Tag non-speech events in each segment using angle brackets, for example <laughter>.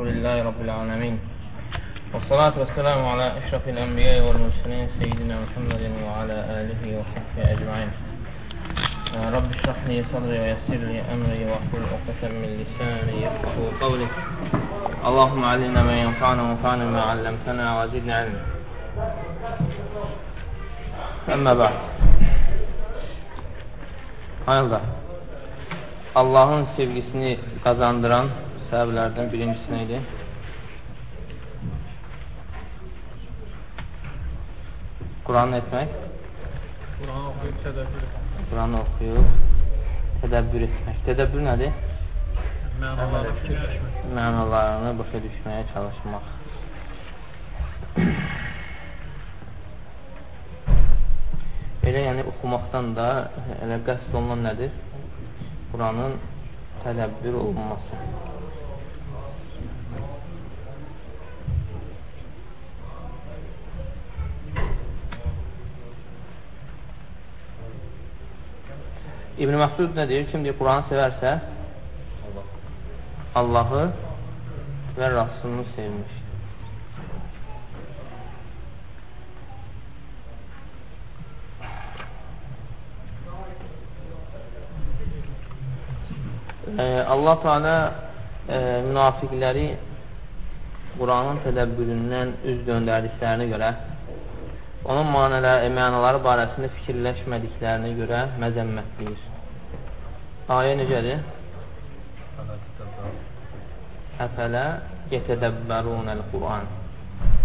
الحمد لله رب العالمين. والصلاة والسلام على أشرف الأنبياء والمرسلين سيدنا محمد وعلى آله وصحبه أجمعين. رب اشرح لي صدري ويسر لي أمري واحلل عقدة من لساني يفقهوا قولي. اللهم علمنا ما ينفعنا وانفعنا ما علمتنا وزدنا علما. أما بعد. Hayırda Allahın sevgisini qazandıran səbəblərdən birincisi nə idi? Quranı etmək. Quranı oxuyub tədəbbür etmək. Quranı oxuyub tədəbbür etmək. Tədəbbür nədir? Mənaları fikirləşmək. Mənalarını başa düşməyə çalışmaq. Elə yəni oxumaqdan da elə qəsd olunan nədir? Quranın tədəbbür olunması. İbn Məsud nə deyir? Kim deyir, Quranı sevərsə Allahı və Rasulunu sevmişdir. Ee, Allah Teala e, münafiqləri Quranın tədəbbüründən üz döndərdiklərinə görə onun manələri, mənaları barəsində fikirləşmədiklərinə görə məzəmmətləyir. Ayə necədir? Əfələ yetədəbbərunəl Quran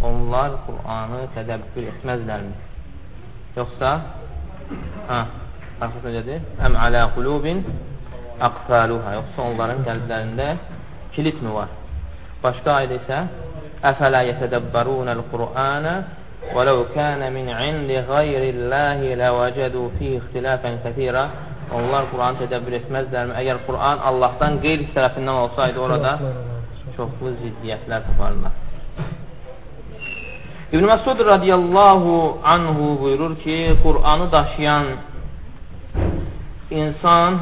Onlar Quranı tədəbbür etməzlərmi? Yoxsa hə, arxası necədir? Əm alə qulubin əqfəluhə Yoxsa onların qəlblərində kilitmi var? Başqa ayda isə Əfələ yetədəbbərunəl Quranə وَلَوْ كَانَ مِنْ عِنْدِ غَيْرِ اللّٰهِ لَوَجَدُوا فِيهِ اِخْتِلَافًا كَثِيرًا Onlar Quranı tədəbbür etməzlərmi? Əgər Quran Allahdan qeyri tərəfindən olsaydı orada çoxlu ziddiyyətlər taparlar. İbn Məsud radiyallahu anhu buyurur ki, Quranı daşıyan insan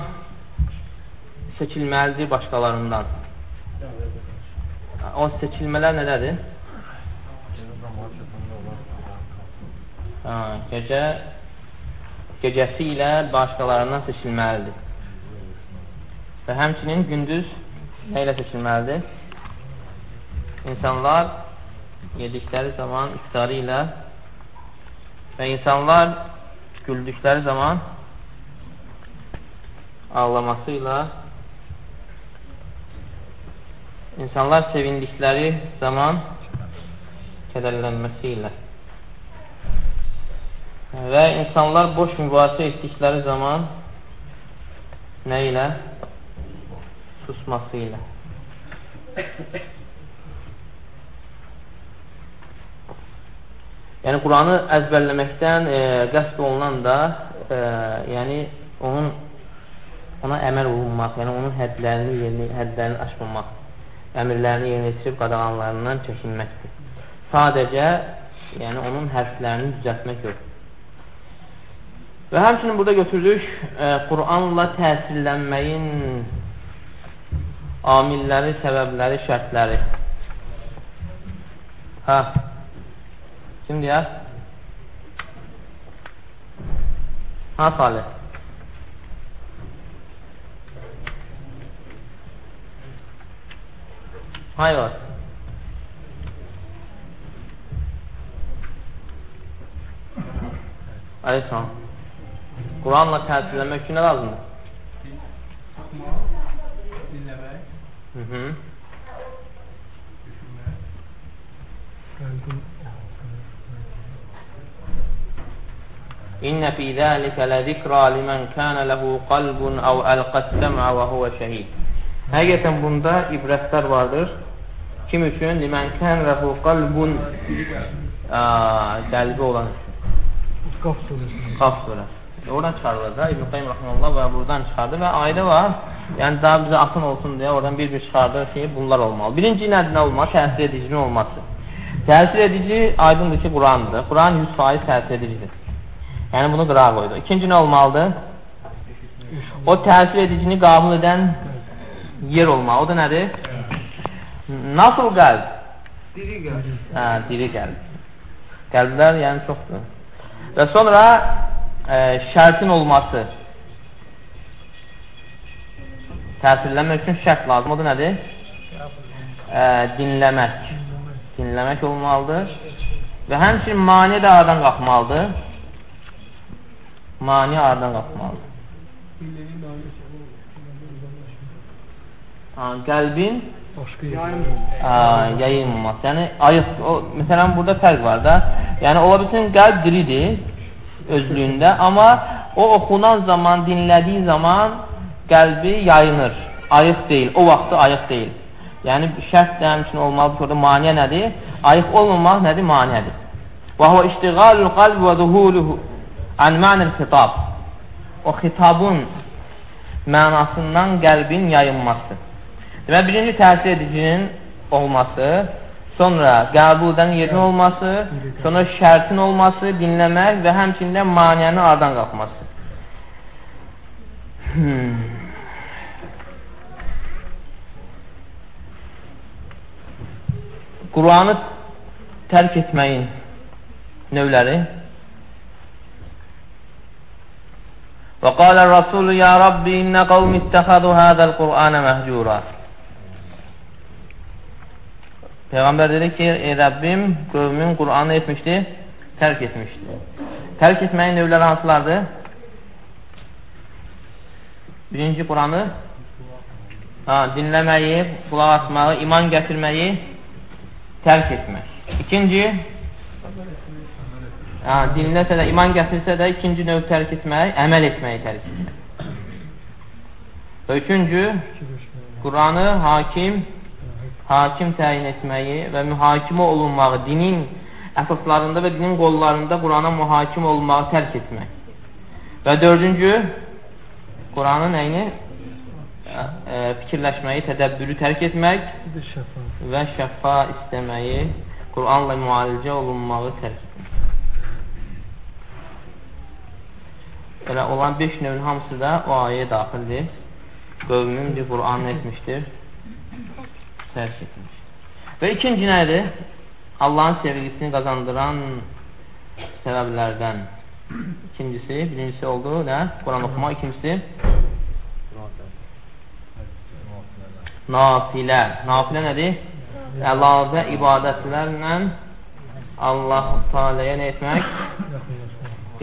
seçilməlidir başqalarından. O seçilmələr nədədir? Hə, gecə gecəsi ilə başqalarından seçilməlidir. Və həmçinin gündüz nə ilə seçilməlidir? İnsanlar yedikləri zaman iftarı ilə və insanlar güldükləri zaman ağlaması ilə insanlar sevindikləri zaman kədərlənməsi ilə və insanlar boş mübahisə etdikləri zaman nə ilə? Susması ilə. Yəni, Quranı əzbərləməkdən e, qəsd olunan da, e, yəni, onun ona əməl olunmaq, yəni onun hədlərini, yerini, hədlərini aşmamaq, əmirlərini yerinə yetirib qadağanlarından çəkinməkdir. Sadəcə, yəni onun hərflərini düzəltmək yoxdur. Və həmçinin burada götürdük e, Quranla təsirlənməyin amilləri, səbəbləri, şərtləri. Hə. Kim deyər? Ha, Salih. Hayır. Aleyhisselam. Quranla təsirlənmək üçün nə lazımdır? Baxmaq, dinləmək, Hı -hı. İnnə fi zəlikə ləzikrə limən kənə ləhu qalbun əv əlqəssəmə və huvə şəhid. Həqiqətən bunda ibrətlər vardır. Kim üçün? Limən kənə ləhu qalbun qəlbi olan üçün. Qaf surəsi. Qaf surəsi. Oradan çıxarılır da İbn Qayyim rahmanullah və buradan çıxardı və ayda var. Yəni daha bizə asan olsun deyə oradan bir-bir çıxardır ki, bunlar olmalı. Birinci nədir nə olmalı? Təsir edicinin olması. Təsir edici aydındır ki, Qurandır. Quran 100% təsir edicidir. Yəni bunu qırağa qoydu. İkinci nə olmalıdır? O təsir edicini qabul edən yer olmalı. O da nədir? Nasıl qəlb? Diri qəlb. Hə, diri qəlb. Qəlblər yəni çoxdur. Və sonra e, şərtin olması. Təsirlənmək üçün şərt lazım. O da nədir? E, dinləmək. Dinləmək olmalıdır. Və həmçinin mani də aradan qalxmalıdır. Mani aradan qalxmalıdır. Ha, qəlbin yayılmaması. Yəni ayıq o məsələn burada fərq var da. Yəni ola bilsin qəlb diridir özlüyündə, amma o oxunan zaman, dinlədiyi zaman qəlbi yayınır. Ayıq deyil. O vaxtı ayıq deyil. Yəni şərt də həmçinin olmalıdır orada maniyə nədir? Ayıq olmamaq nədir? Maniyədir. Və huve iştigalul qalb və zuhuluhu an ma'nil xitab. O xitabın mənasından qəlbin yayınması. Demək, birinci təsir edicinin olması, sonra qəbuldan yerin olması, sonra şərtin olması, dinləmək və həmçində maniyənin aradan qalxması. Hmm. Quranı tərk etməyin növləri Və qalə Rasulü ya Rabbi innə qavmi ittəxədu hədəl Qur'anə məhcura Peyğəmbər dedi ki, ey Rəbbim, qövmün Qur'anı etmişdi, tərk etmişdi. Tərk etməyin növləri hansılardır? Birinci Qur'anı ha, dinləməyi, qulaq asmağı, iman gətirməyi tərk etmək. İkinci, ha, dinləsə də, iman gətirsə də, ikinci növ tərk etmək, əməl etməyi tərk etmək. Üçüncü, Qur'anı hakim hakim təyin etməyi və mühakimə olunmağı, dinin əsaslarında və dinin qollarında Qurana mühakim olunmağı tərk etmək. Və dördüncü, Quranın nəyini? Ə, ə, fikirləşməyi, tədəbbürü tərk etmək və şəfa istəməyi, Quranla müalicə olunmağı tərk etmək. Belə olan 5 növün hamısı da o ayəyə daxildir. Qövmün bir Quranı etmişdir tərk etmiş. Və ikinci nədir? Allahın sevgisini qazandıran səbəblərdən ikincisi, birincisi oldu nə? Quran oxuma, ikincisi nafilə. Nafilə nədir? Əlavə ibadətlərlə Allah Teala'ya nə etmək?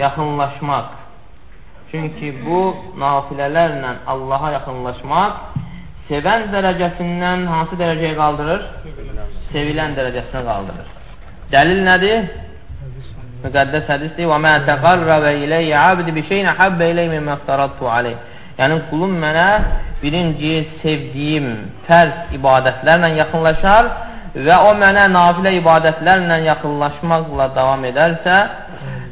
Yaxınlaşmaq. Çünki bu nafilələrlə Allaha yaxınlaşmaq sevən dərəcəsindən hansı dərəcəyə qaldırır? Sevilən dərəcəsinə qaldırır. Dəlil nədir? Müqəddəs hədisdir. Və mə təqarrəbə iləyyə abdi bi şeyin həbbə iləyyə mimə əftaradtu aleyh. Yəni, qulum mənə birinci sevdiyim fərz ibadətlərlə yaxınlaşar və o mənə nafilə ibadətlərlə yaxınlaşmaqla davam edərsə,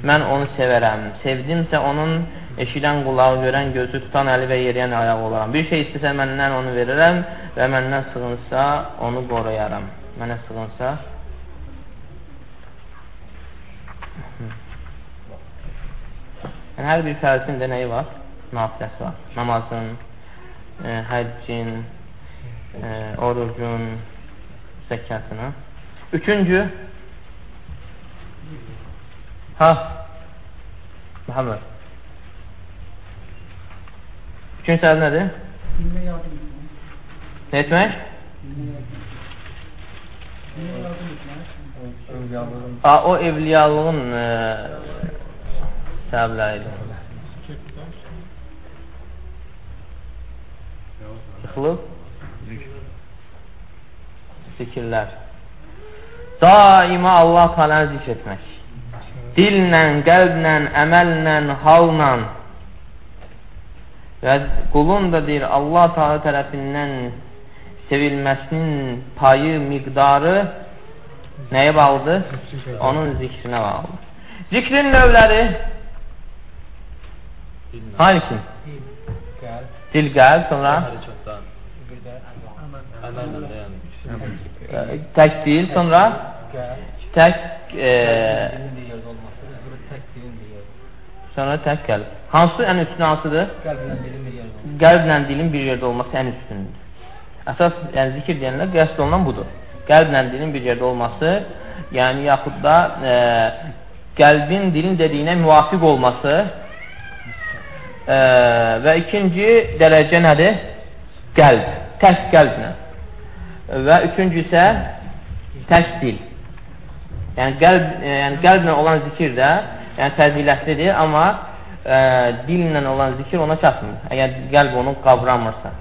mən onu sevərəm. Sevdimsə onun eşidən qulağı, görən gözü, tutan əli və yeriyən ayağı olaram. Bir şey istəsə məndən onu verirəm və məndən sığınsa onu qoruyaram. Mənə sığınsa yəni, hər bir fərzin də nəyi var? Nafiləsi var. Namazın, e, həccin, e, orucun, zəkatını. Üçüncü, ha, Muhammed. Üçüncü səbəb nədir? Nə etmək? A, o evliyalığın e, səbəbləridir. Yıxılıb? Zikirlər. Daima Allah taləni zikr etmək. Dillə, qəlblə, əməllə, halla Və qulun da deyir, Allah Taala tərəfindən sevilməsinin payı, miqdarı nəyə bağlıdır? Onun zikrinə bağlıdır. Zikrin növləri hangi? Dil, qəlb, sonra tək dil, sonra tək e, sonra tək qəlb. Hansı ən üstün hansıdır? Qəlblə dilin bir yerdə. Qəlblə dilin bir yerdə olması ən üstündür. Əsas yəni, zikir deyənlər qəsd olunan budur. Qəlblə dilin bir yerdə olması, yəni yaxud da e, qəlbin dilin dediyinə müvafiq olması e, və ikinci dərəcə nədir? Qəlb, tək qəlblə. Və üçüncü isə tək dil. Yəni qəlb, e, yəni qəlblə olan zikir də yəni fəzilətlidir, amma e, dillə olan zikir ona çatmır. Əgər qəlb onu qavramırsa.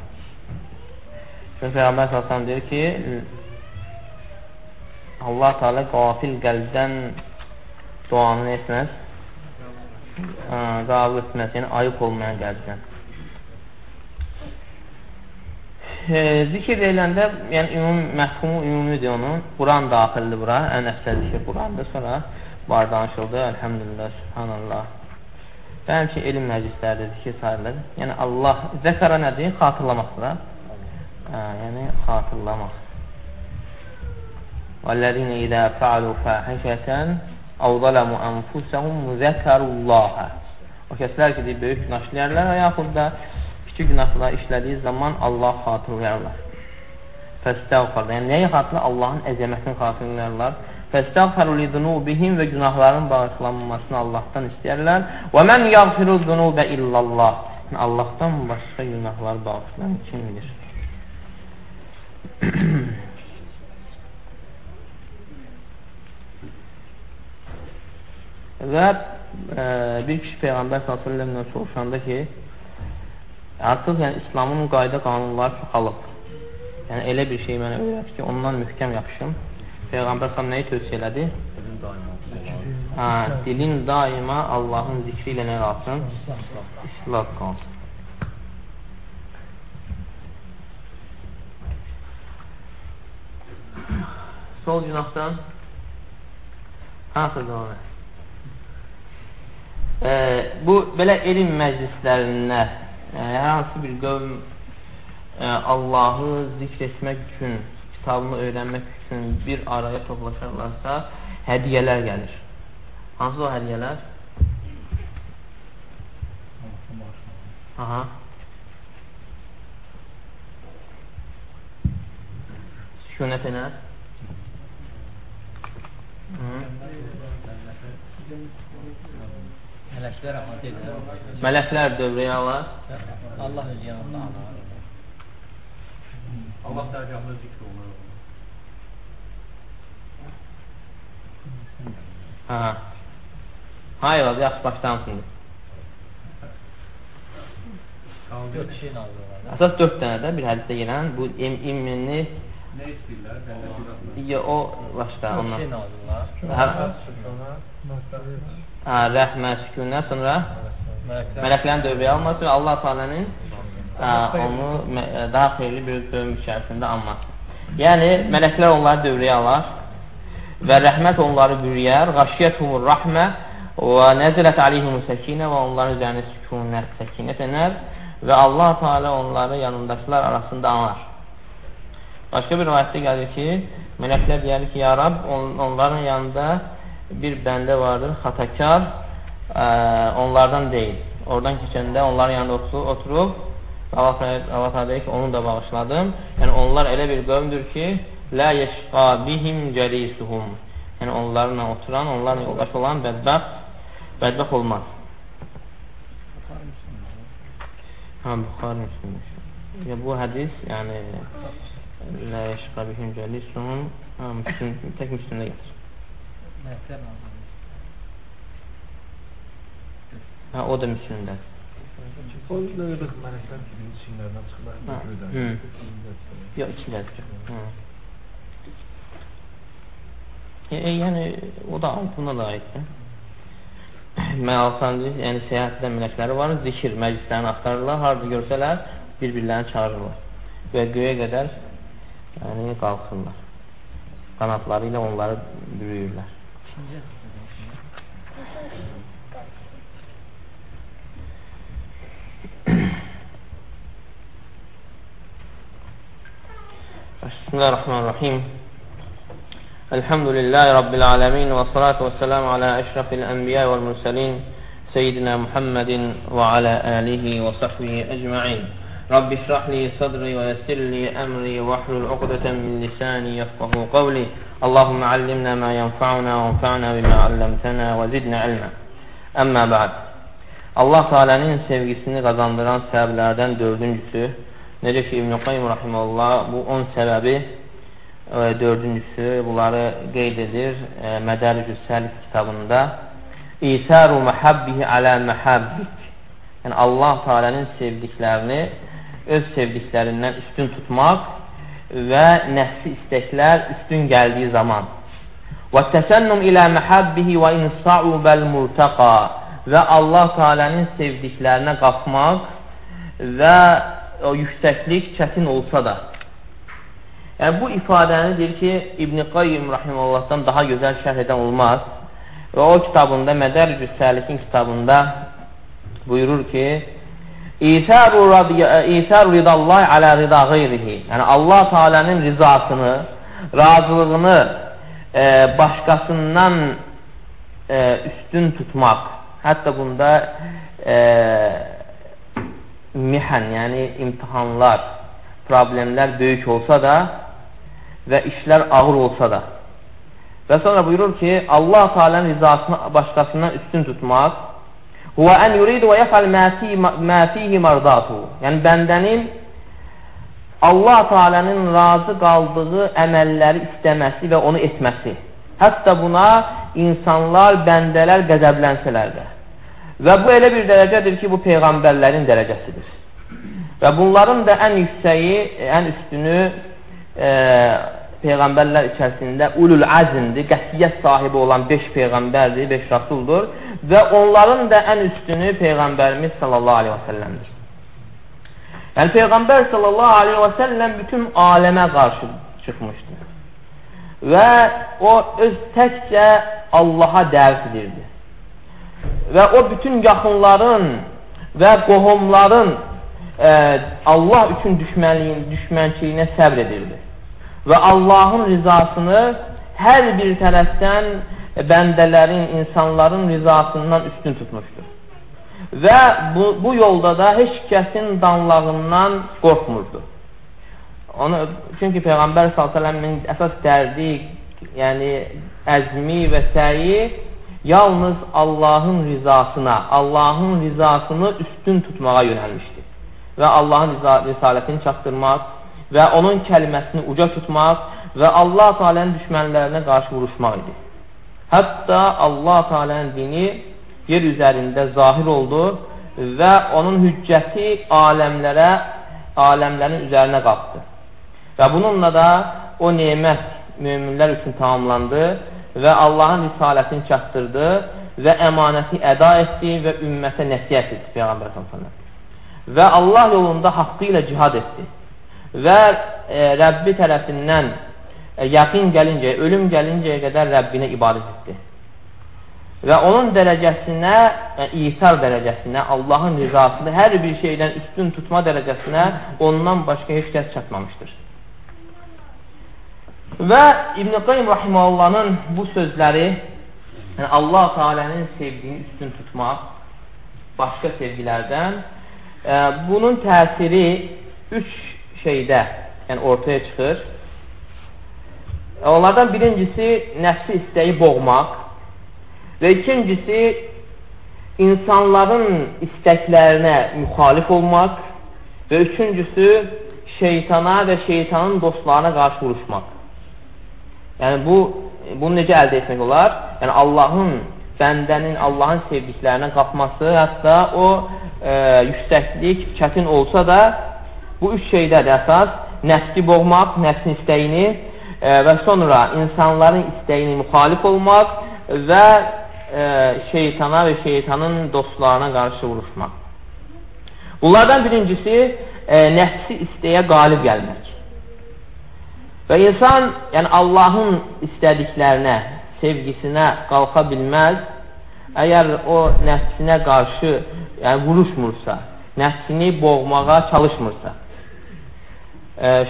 Çünki Peyğəmbər sallallahu deyir ki, Allah Teala qafil qəlbdən duanı etməz, qabıl etməz, yəni ayıq olmayan qəlbdən. E, zikr ediləndə, yəni ümum, məhkumu ümumidir onun. Quran daxildir bura, ən əfsəl zikr Qurandır. Sonra var danışıldı, əlhəmdülillah, subhanallah. Bəlkə ki, elm məclislərdir, zikr sayılır. Yəni Allah, zəkara nədir? Xatırlamaqdır. Hə, yəni xatırlamaq. وَالَّذِينَ إِذَا فَعَلُوا فَاحِشَةً أَوْ ظَلَمُوا أَنفُسَهُمْ ذَكَرُوا اللَّهَ O kəslər ki, böyük günah işləyərlər və yaxud da kiçik günahlar işlədiyi zaman Allah xatırlayarlar. Fəstəğfar. Yəni, nəyi xatırlar? Allahın əzəmətini xatırlayarlar. Fəstəğfəru li zunubihim və günahların bağışlanmasını Allahdan istəyərlər. Və mən yağfiru zunubə illallah. Yəni, Allahdan başqa günahlar bağışlayan kimdir? <clears throat> və e, bir kişi Peyğəmbər s.ə.v-lə soruşanda ki, artıq yəni, İslamın qayda qanunları çoxalıb. Yəni, elə bir şey mənə öyrət ki, ondan mühkəm yapışım. Peyğəmbər s.ə.v nəyi tövsiyə elədi? Hə, dilin daima Allahın zikri ilə nə qalsın? İslah qalsın. Sol günahdan hansı devam e, bu belə elm məclislərində e, hər hansı bir qövm e, Allahı zikr etmək üçün, kitabını öyrənmək üçün bir araya toplaşarlarsa, hədiyələr gəlir. Hansı o hədiyələr? Aha. Sükunət edər. Mələklər rahmet edir. Mələklər dövrəyə alar. Allah öz yanında alır. Allah dərgahında zikr olunur. Hə. Hayır, oldu, yaxşı olar. Əsas dörd dənə də bir hədisdə gələn bu im imminli Ne istəyirlər? Ya, o başqa ondan. Hə, rəhmə, sükunə, sonra Mələklər mələklərin dövrəyə alması və Allah Teala'nın hə, onu daha xeyirli bir bölüm içərisində alması. Yəni, mələklər onları dövrəyə alar və rəhmət onları bürüyər, qaşiyyətumur rəhmə və nəzilət aleyhimus səkinə və onların üzərinə sükunət, səkinət enər və Allah Teala onları yanındakılar arasında anar. Başqa bir rivayətdə gəlir ki, mələklər deyər ki, ya Rab, on, onların yanında bir bəndə vardır, xatakar, ə, onlardan deyil. Oradan keçəndə onların yanında oturub Allah Teala deyir ki, onu da bağışladım. Yəni onlar elə bir qövmdür ki, la yeşqa bihim cəlisuhum. Yəni onlarla oturan, onlarla yoldaş olan bədbəxt bədbəxt olmaz. Ha, Buxar Müslüm. Ya bu hədis, yəni la yeşqa bihim cəlisuhum, ha, Müslüm, tək Müslümdə gəlir. Ha, o da Müslümdədir. O qədər mələklər kimi çinlərdən çıxırlar, Ha, göydən. hı. E, e, yəni, o da aid, buna da aiddir. Məalsancı, yəni səyahətdə mələkləri var, zikir məclislərini axtarırlar, harada görsələr, bir-birlərini çağırırlar. Və göyə qədər yəni, qalxırlar. Qanatları ilə onları bürüyürlər. <clears throat> Elhamdülillahi Rabbil aləmin və salatu və salam alə əşrafil ənbiya və mürsəlin seyyidinə Muhammedin və alə əlihi və sahbihi əcma'in. Rabbi şrahli sadri və yəssirli əmri və hlul uqdətən min lisani yəfqahu qavli. Allahumma allimna ma yənfa'una və anfa'na bimə alləmtənə və zidnə ilmə. Əmmə bə'd. Allah Teala'nın sevgisini qazandıran səbəblərdən dördüncüsü, necə ki İbn-i Qayyum Rahiməllah bu 10 səbəbi dördüncüsü bunları qeyd edir e, Mədəricü Səlik kitabında. İsəru məhabbihi alə məhabbik yəni Allah Teala'nın sevdiklərini öz sevdiklərindən üstün tutmaq və nəfsi istəklər üstün gəldiyi zaman. Və təsənnum ilə məhabbihi və insa'u bəl murtaqa və Allah Teala'nın sevdiklərinə qalxmaq və o yüksəklik çətin olsa da yəni bu ifadəni deyir ki İbn-i Qayyim Rahimullahdan daha gözəl şərh edən olmaz və o kitabında Mədərcü Səlikin kitabında buyurur ki İsar ridallah alə rida qeyrihi. Yəni Allah Teala'nın rizasını, razılığını e, başqasından e, üstün tutmaq. Hətta bunda e, mihän, yəni imtihanlar, problemlər böyük olsa da və işlər ağır olsa da. Və sonra buyurur ki, Allah Teala'nın rizasını başqasından üstün tutmaq Huvə ən yuridu və yəfəl mə fihi mərdatu. Yəni, bəndənin Allah Teala'nın razı qaldığı əməlləri istəməsi və onu etməsi. Hətta buna insanlar, bəndələr qəzəblənsələr də. Və bu elə bir dərəcədir ki, bu Peyğəmbərlərin dərəcəsidir. Və bunların da ən yüksəyi, ən üstünü e, Peyğəmbərlər içərisində ulul əzmdir, qətiyyət sahibi olan 5 Peyğəmbərdir, 5 Rasuldur və onların da ən üstünü Peyğəmbərimiz sallallahu aleyhi və səlləmdir. Yəni, Peyğəmbər sallallahu aleyhi və səlləm bütün aləmə qarşı çıxmışdır. Və o öz təkcə Allaha dəvət edirdi. Və o bütün yaxınların və qohumların e, Allah üçün düşmənliyin, düşmənçiliyinə səbr edirdi. Və Allahın rizasını hər bir tərəfdən bəndələrin, insanların rizasından üstün tutmuşdur. Və bu, bu yolda da heç kəsin danlağından qorxmurdu. Onu, çünki Peyğəmbər s.ə.v-in əsas dərdi, yəni əzmi və səyi yalnız Allahın rizasına, Allahın rizasını üstün tutmağa yönəlmişdir. Və Allahın risalətini çatdırmaq və onun kəlməsini uca tutmaq və Allah Teala'nın düşmənlərinə qarşı vuruşmaq idi. Hətta Allah Teala'nın dini yer üzərində zahir oldu və onun hüccəti aləmlərə, aləmlərin üzərinə qalxdı. Və bununla da o nemət müminlər üçün tamamlandı və Allahın risalətini çatdırdı və əmanəti əda etdi və ümmətə nəsiyyət etdi Peyğəmbər s.ə.v. Və Allah yolunda haqqı ilə cihad etdi və e, Rəbbi tərəfindən E, yəqin gəlincəyə, ölüm gəlincəyə qədər Rəbbinə ibadət etdi. Və onun dərəcəsinə, yəni, İsar dərəcəsinə, Allahın rizasını hər bir şeydən üstün tutma dərəcəsinə ondan başqa heç kəs çatmamışdır. Və İbn-i Qayyum Rahiməllahın bu sözləri yəni Allah Teala'nın sevdiyini üstün tutmaq başqa sevgilərdən e, bunun təsiri üç şeydə yəni ortaya çıxır. Onlardan birincisi nəfsi istəyi boğmaq və ikincisi insanların istəklərinə müxalif olmaq və üçüncüsü şeytana və şeytanın dostlarına qarşı vuruşmaq. Yəni bu bunu necə əldə etmək olar? Yəni Allahın bəndənin Allahın sevdiklərinə qalxması, hətta o e, yüksəklik çətin olsa da bu üç şeydədir əsas. Nəfsi boğmaq, nəfsin istəyini e, və sonra insanların istəyini müxalif olmaq və e, şeytana və şeytanın dostlarına qarşı vuruşmaq. Bunlardan birincisi e, nəfsi istəyə qalib gəlmək. Və insan yəni Allahın istədiklərinə, sevgisinə qalxa bilməz, əgər o nəfsinə qarşı yəni, vuruşmursa, nəfsini boğmağa çalışmırsa.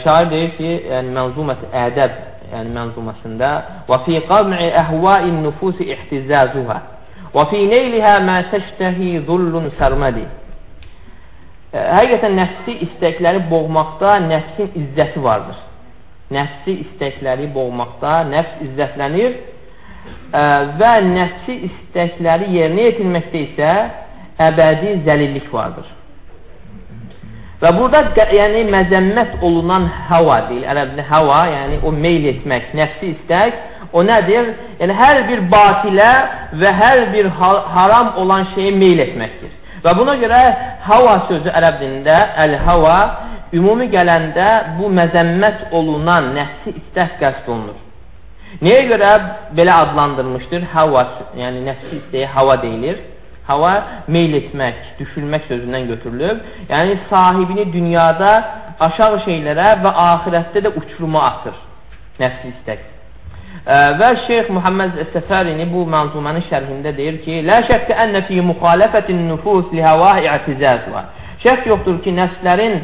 Şair deyir ki, yəni mənzumət ədəb, yəni mənzumasında və fi qam'i əhva'in nufusi ihtizazuha və fi neylihə mə təştəhi zullun sərmədi. həqiqətən nəfsi istəkləri boğmaqda nəfsin izzəti vardır. Nəfsi istəkləri boğmaqda nəfs izzətlənir və nəfsi istəkləri yerinə yetirməkdə isə əbədi zəlillik vardır. Və burada yəni məzəmmət olunan hava deyil. Ərəbdə hava, yəni o meyl etmək, nəfsi istək, o nədir? Yəni hər bir batilə və hər bir haram olan şeyə meyl etməkdir. Və buna görə hava sözü ərəb dilində əl-hava ümumi gələndə bu məzəmmət olunan nəfsi istək qəsd olunur. Nəyə görə belə adlandırmışdır? Hava, yəni nəfsi istəyə hava deyilir. Hava meyl etmək, düşülmək sözündən götürülüb. Yəni sahibini dünyada aşağı şeylərə və axirətdə də uçuruma atır. Nəfsi istək. Və Şeyx Muhammed Səfərini bu mənzumənin şərhində deyir ki, Lə şəkkə ənə fi müxalifətin nüfus li həvah i'tizəz var. Şək yoxdur ki, nəfslərin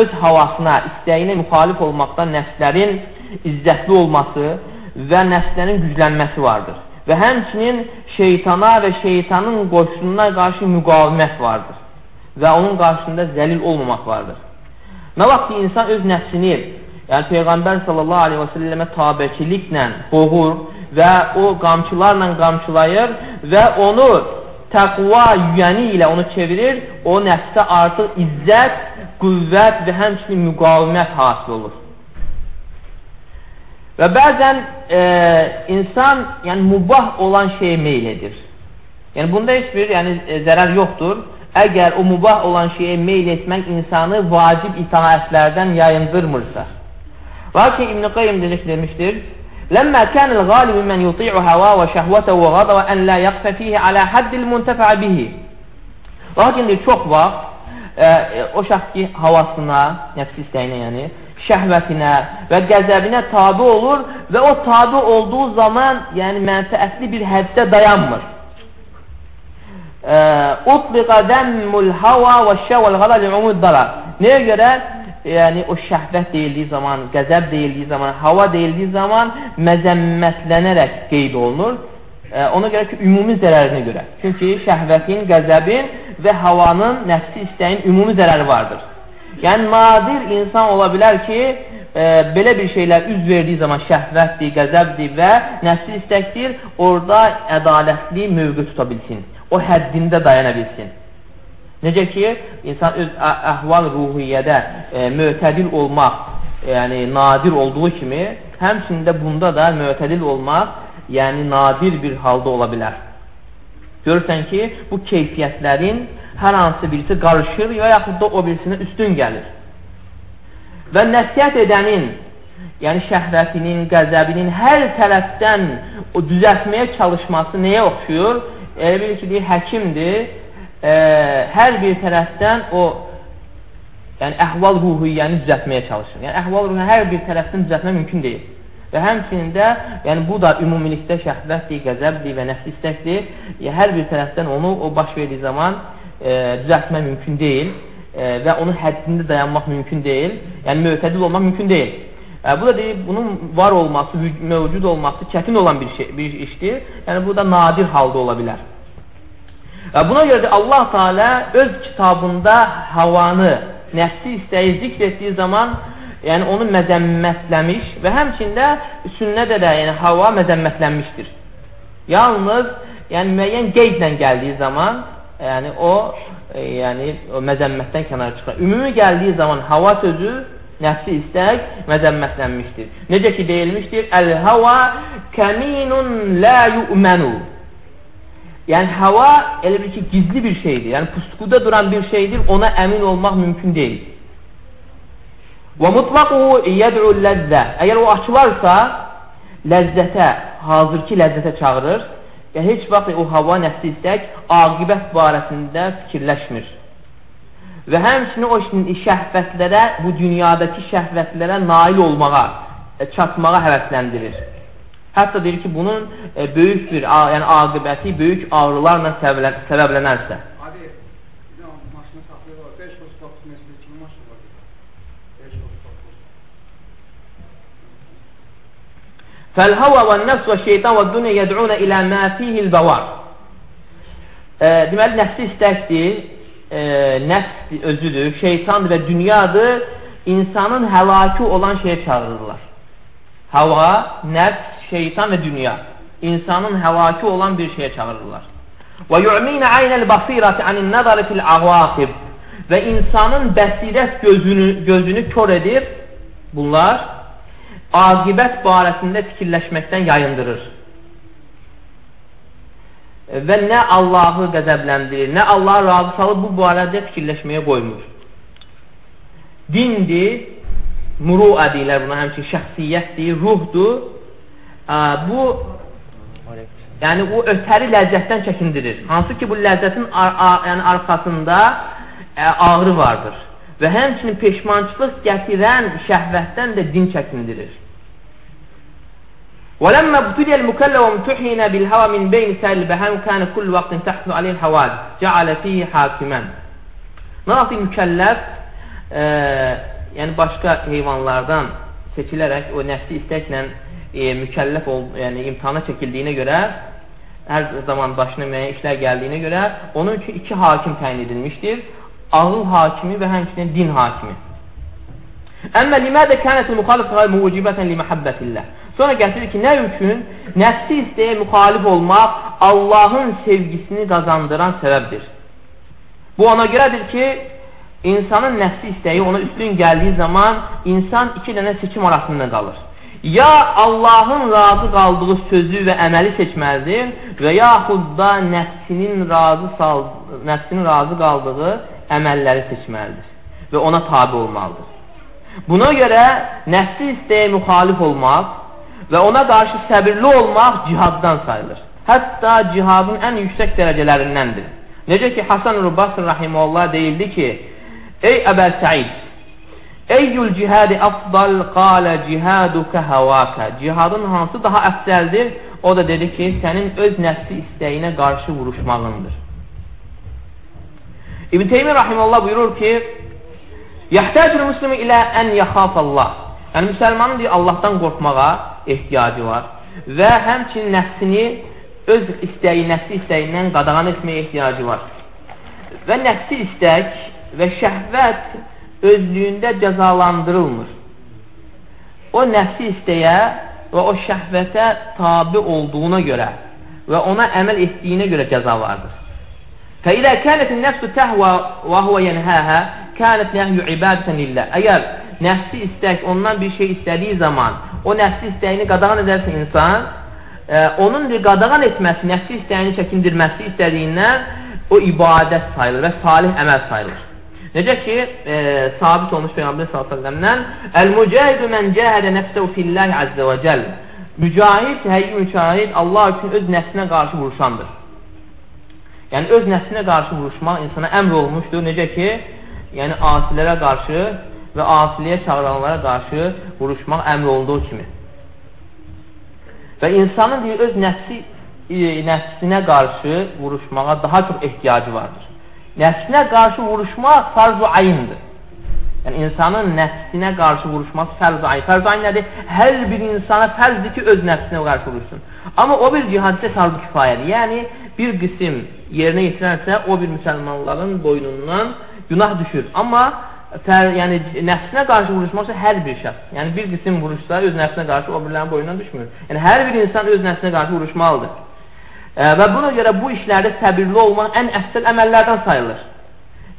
öz havasına, istəyinə müxalif olmaqdan nəfslərin izzətli olması və nəfslərin güclənməsi vardır və həmçinin şeytana və şeytanın qoşununa qarşı müqavimət vardır və onun qarşısında zəlil olmamaq vardır. Nə vaxt ki, insan öz nəfsini, yəni Peyğəmbər sallallahu aleyhi və səlləmə tabəkiliklə boğur və o qamçılarla qamçılayır və onu təqva yüyəni ilə onu çevirir, o nəfsə artıq izzət, qüvvət və həmçinin müqavimət hasil olur. Və bəzən e, insan yəni, mubah olan şeyə meyl edir. Yəni, bunda heç bir yəni, e, zərər yoxdur. Əgər o mubah olan şeyə meyl etmək insanı vacib itaətlərdən yayındırmırsa. Lakin İbn-i Qayyim dedik demişdir, Ləmmə kənil qalibi mən yuti'u hava və şəhvətə və qadava ən la yaqfə fihi alə həddil müntəfə bihi. Lakin deyir, çox vaxt e, o şəxs ki, havasına, nəfsi istəyinə yəni, şəhvətinə və qəzəbinə tabi olur və o tabi olduğu zaman yəni mənfəətli bir həddə dayanmır. Utliqa dəmmul hava və şəvəl qada li'umud darar. Nəyə görə? Yəni o şəhvət deyildiyi zaman, qəzəb deyildiyi zaman, hava deyildiyi zaman məzəmmətlənərək qeyd olunur. Ona görə ki, ümumi zərərinə görə. Çünki şəhvətin, qəzəbin və havanın, nəfsi istəyin ümumi zərəri vardır. Yəni, nadir insan ola bilər ki, e, belə bir şeylər üz verdiyi zaman şəhvətdir, qəzəbdir və nəfsi istəkdir, orada ədalətli mövqü tuta bilsin. O həddində dayana bilsin. Necə ki, insan öz əhval ruhiyyədə e, mötədil olmaq, yəni nadir olduğu kimi, həmçində bunda da mötədil olmaq, yəni nadir bir halda ola bilər. Görürsən ki, bu keyfiyyətlərin hər hansı birisi qarışır və yaxud da o birisinə üstün gəlir. Və nəsiyyət edənin, yəni şəhvətinin, qəzəbinin hər tərəfdən o düzəltməyə çalışması nəyə oxşuyur? Elə bilir ki, deyir, həkimdir, e, hər bir tərəfdən o yəni əhval ruhiyyəni düzəltməyə çalışır. Yəni əhval ruhiyyəni hər bir tərəfdən düzəltmək mümkün deyil. Və həmçinin də, yəni bu da ümumilikdə şəhvətdir, qəzəbdir və nəfs istəkdir. Yəni, hər bir tərəfdən onu o baş verdiyi zaman düzəltmək mümkün deyil e, və onun həddində dayanmaq mümkün deyil. Yəni, mötədil olmaq mümkün deyil. E, bu da deyir, bunun var olması, mövcud olması çətin olan bir, şey, bir işdir. Yəni, bu da nadir halda ola bilər. E, buna görə də Allah Teala öz kitabında havanı, nəfsi istəyi zikr etdiyi zaman yəni onu məzəmmətləmiş və həmçində sünnədə də yəni hava məzəmmətlənmişdir. Yalnız yəni müəyyən qeydlə gəldiyi zaman yəni o e, yəni o məzəmmətdən kənara çıxır. Ümumi gəldiyi zaman hava sözü nəfsi istək məzəmmətlənmişdir. Necə ki deyilmişdir, əl-hava kəminun la yu'manu. Yəni hava elə bir ki gizli bir şeydir. Yəni puskuda duran bir şeydir. Ona əmin olmaq mümkün deyil. Və mutlaquhu yəd'u ləzzə. Əgər o açılarsa ləzzətə, hazırki ləzzətə çağırır və heç vaxt o hava nəfsi istək aqibət barəsində fikirləşmir. Və həmçinin o şəhvətlərə, bu dünyadakı şəhvətlərə nail olmağa, e, çatmağa həvəsləndirir. Hətta deyir ki, bunun e, böyük bir, yəni aqibəti böyük ağrılarla səbəblənərsə. Fəl-hava və nəfs və şeytan və dünya yəd'unə ilə mə fihil bəvar. E, deməli, nəfsi istəkdir. e, nəfs özüdür, şeytandır və dünyadır, insanın həlaki olan şeyə çağırırlar. Hava, nəfs, şeytan və dünya. İnsanın həlaki olan bir şeyə çağırırlar. Və yu'minə aynəl basirati anin nəzari fil ağvaqib və insanın bəsirət gözünü, gözünü kör edir. Bunlar aqibət barəsində fikirləşməkdən yayındırır. Və nə Allahı qəzəbləndirir, nə Allah razı salıb bu barədə fikirləşməyə qoymur. Dindir, murua deyirlər buna, həmçin şəxsiyyətdir, ruhdur. Bu Yəni, o ötəri ləzzətdən çəkindirir. Hansı ki, bu ləzzətin ar yəni, arxasında ə, ağrı vardır Və həmçinin peşmançılıq gətirən şəhvətdən də din çəkindirir. وَلَمَّا ابْتُلِيَ الْمُكَلَّفُ وَامْتُحِنَ بِالْهَوَى مِنْ بَيْنِ سَائِرِ الْبَهَائِمِ كَانَ كُلُّ وَقْتٍ تَحْصُلُ عَلَيْهِ الْحَوَادِثُ جَعَلَ فِيهِ حَاكِمًا Nə vaxt mükəlləf e, yəni başqa heyvanlardan seçilərək o nəfsi istəklə e, mükəlləf ol, yəni imtihana çəkildiyinə görə hər zaman başına müəyyən işlər gəldiyinə görə onun üçün iki hakim təyin edilmişdir. Ağıl hakimi və həmçinin din hakimi. Əmmə limədə kənətil müxalif muvcibətən li məhəbbətillah. Sonra gətirir ki, nə üçün nəfsi istəyə müxalif olmaq Allahın sevgisini qazandıran səbəbdir. Bu ona görədir ki, insanın nəfsi istəyi ona üstün gəldiyi zaman insan iki dənə seçim arasında qalır. Ya Allahın razı qaldığı sözü və əməli seçməlidir və yaxud da nəfsinin razı, nəfsinin razı qaldığı əməlləri seçməlidir və ona tabi olmalıdır. Buna görə nəfsi istəyə müxalif olmaq və ona qarşı səbirli olmaq cihaddan sayılır. Hətta cihadın ən yüksək dərəcələrindəndir. Necə ki, Hasan Rubasr Rahimullah deyildi ki, Ey Əbəl Səid, Eyyül cihadi afdal qalə cihaduka havaka. Cihadın hansı daha əfsəldir? O da dedi ki, sənin öz nəfsi istəyinə qarşı vuruşmağındır. İbn Teymi Rahimullah buyurur ki, Yəhtəcül müslimi ilə ən yaxafallah. Yəni, müsəlmanın deyir, Allahdan qorxmağa ehtiyacı var və həmçinin nəfsini öz istəyi, nəfsi istəyindən qadağan etməyə ehtiyacı var. Və nəfsi istək və şəhvət özlüyündə cəzalandırılmır. O nəfsi istəyə və o şəhvətə tabi olduğuna görə və ona əməl etdiyinə görə cəza vardır. Fəilə kənətin nəfsü təhvə və huvə yənhəhə kənət nəhyü ibadətən lillah. Əgər nəfsi istək ondan bir şey istədiyi zaman o nəfsi istəyini qadağan edərsə insan, e, onun qadağan etməsi, nəfsi istəyini çəkindirməsi istədiyindən o ibadət sayılır və salih əməl sayılır. Necə ki, e, sabit olmuş Peyğəmbər s.ə.vədən Əl-mücahidu mən cəhədə nəfsəv filləhi əzzə və cəl Mücahid, həqiqi mücahid Allah üçün öz nəfsinə qarşı vuruşandır. Yəni, öz nəfsinə qarşı vuruşmaq insana əmr olmuşdur. Necə ki, yəni asilərə qarşı və asiliyə çağıranlara qarşı vuruşmaq əmr olduğu kimi. Və insanın deyir, öz nəfsi, e, nəfsinə qarşı vuruşmağa daha çox ehtiyacı vardır. Nəfsinə qarşı vuruşmaq farz-ı ayındır. Yəni, insanın nəfsinə qarşı vuruşması fərz-ı ayn. Fərz-ı ayn nədir? Hər bir insana fərzdir ki, öz nəfsinə qarşı vuruşsun. Amma o bir cihad isə fərz-ı kifayədir. Yəni, bir qism yerinə yetirərsə, o bir müsəlmanların boynundan günah düşür. Amma fər, yəni, nəfsinə qarşı vuruşması hər bir şəxs. Yəni, bir qism vuruşsa, öz nəfsinə qarşı o birlərin boynundan düşmür. Yəni, hər bir insan öz nəfsinə qarşı vuruşmalıdır. E, və buna görə bu işlərdə səbirli olmaq ən əfsəl əməllərdən sayılır.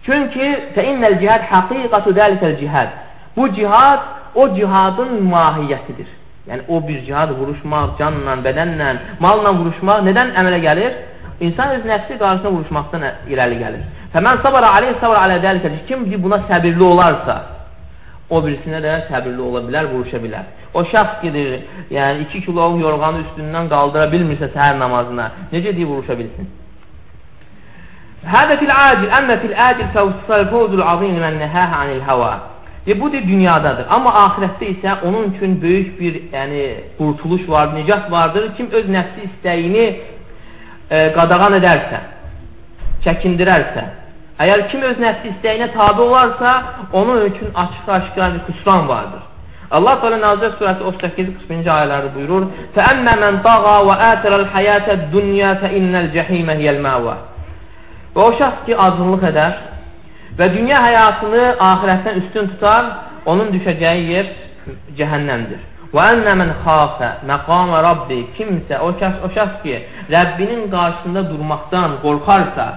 Çünki fəinnəl cihad haqiqatu dəlikəl cihad. Bu cihad o cihadın mahiyyətidir. Yəni o bir cihad vuruşmaq, canla, bədənlə, malla vuruşmaq nədən əmələ gəlir? İnsan öz nəfsi qarşısına vuruşmaqdan irəli gəlir. Fəmən sabara aleyh sabara alə dəlikə. Kim buna səbirli olarsa, o birisinə də səbirli ola bilər, vuruşa bilər. O şəxs gedir, yəni 2 kiloluk yorğanı üstündən qaldıra bilmirsə səhər namazına, necə deyib vuruşa bilsin? Hədə fil acil, əmmə fil acil fəvzul azim mən nəhəhə anil hava. E, bu deyir dünyadadır. Amma ahirətdə isə onun üçün böyük bir yəni, qurtuluş vardır, nicat vardır. Kim öz nəfsi istəyini e, qadağan edərsə, çəkindirərsə, Əgər kim öz nəfsi istəyinə tabi olarsa, onun üçün açıq-aşkar bir xüsran vardır. Allah Teala Nazir surəsi 38-41-ci ayələri buyurur: "Fəəmmə men tağa və ətərəl həyətəd dunya fə innəl cəhimə hiyəl məvə." Və o şəxs ki, azınlıq edər və dünya həyatını ahirətdən üstün tutar, onun düşəcəyi yer cəhənnəmdir. Və ənə mən xafə məqamə Rabbi kimsə, o kəs, o şəxs ki, Rəbbinin qarşısında durmaqdan qorxarsa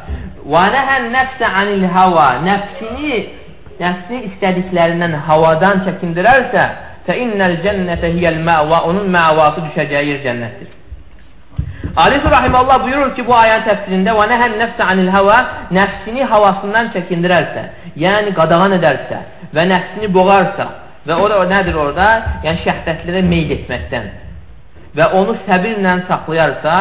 və nəhən nəfsə anil hava nəfsini, nəfsini istədiklərindən havadan çəkindirərsə fə innəl cənnətə hiyəl məva onun məvası düşəcəyi yer cənnətdir. Alisu Rahimallah buyurur ki, bu ayənin təfsirində və nəhən nəfsə anil hava nəfsini havasından çəkindirərsə, yəni qadağan edərsə və nəfsini boğarsa və o da nədir orada? Yəni şəhvətlərə meyl etməkdən və onu səbirlə saxlayarsa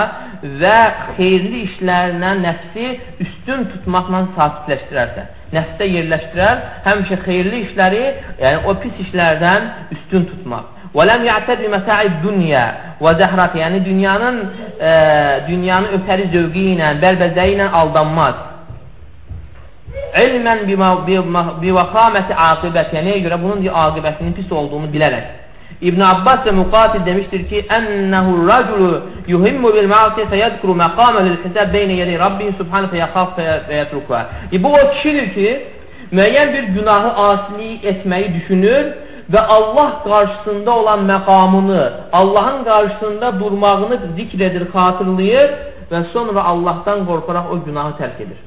və xeyirli işlərlə nəfsi üstün tutmaqla sakitləşdirərsə, nəfsdə yerləşdirər, həmişə xeyirli işləri, yəni o pis işlərdən üstün tutmaq. وَلَمْ يَعْتَدْ بِمَتَاعِ الدُّنْيَا وَزَهْرَةِ Yəni dünyanın, e, dünyanın ötəri zövqi ilə, bəlbəzəyi ilə aldanmaz. İlmən bivəxaməti aqibəti. Yəni, nəyə görə? Bunun aqibətinin pis olduğunu bilərək. İbn Abbas və Muqatil demişdir ki, Ənəhu raculu yuhimmu bil ma'asiyə fəyədkuru məqamə lil hisəb beynə yeri Rabbi subhanə fəyəxaf fəyətrukva. E, bu o kişidir ki, müəyyən bir günahı asili etməyi düşünür və Allah qarşısında olan məqamını, Allahın qarşısında durmağını zikr edir, xatırlayır və sonra Allahdan qorxaraq o günahı tərk edir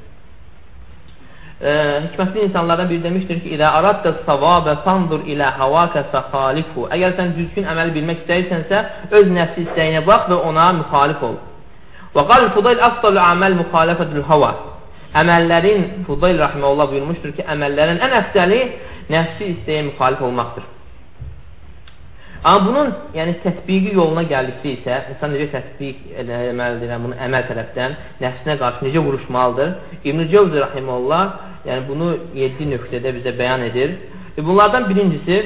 e, hikmətli insanlardan biri demişdir ki, İdə aradda savabə sandur ilə havakə fəxalifu. Əgər sən düzgün əməl bilmək istəyirsənsə, öz nəfsi istəyinə bax və ona müxalif ol. Və qal Fudayl afdalu əməl müxalifətül hava. Əməllərin, Fudayl rahiməhullah buyurmuşdur ki, əməllərin ən əfsəli nəfsi istəyə müxalif olmaqdır. Amma bunun yəni, tətbiqi yoluna gəldikdə isə, insan necə tətbiq eləməlidir, yəni, bunu əməl tərəfdən nəfsinə qarşı necə vuruşmalıdır? İbn-i Cevzi Rahimullah yəni, bunu 7 nöqtədə bizə bəyan edir. E, bunlardan birincisi,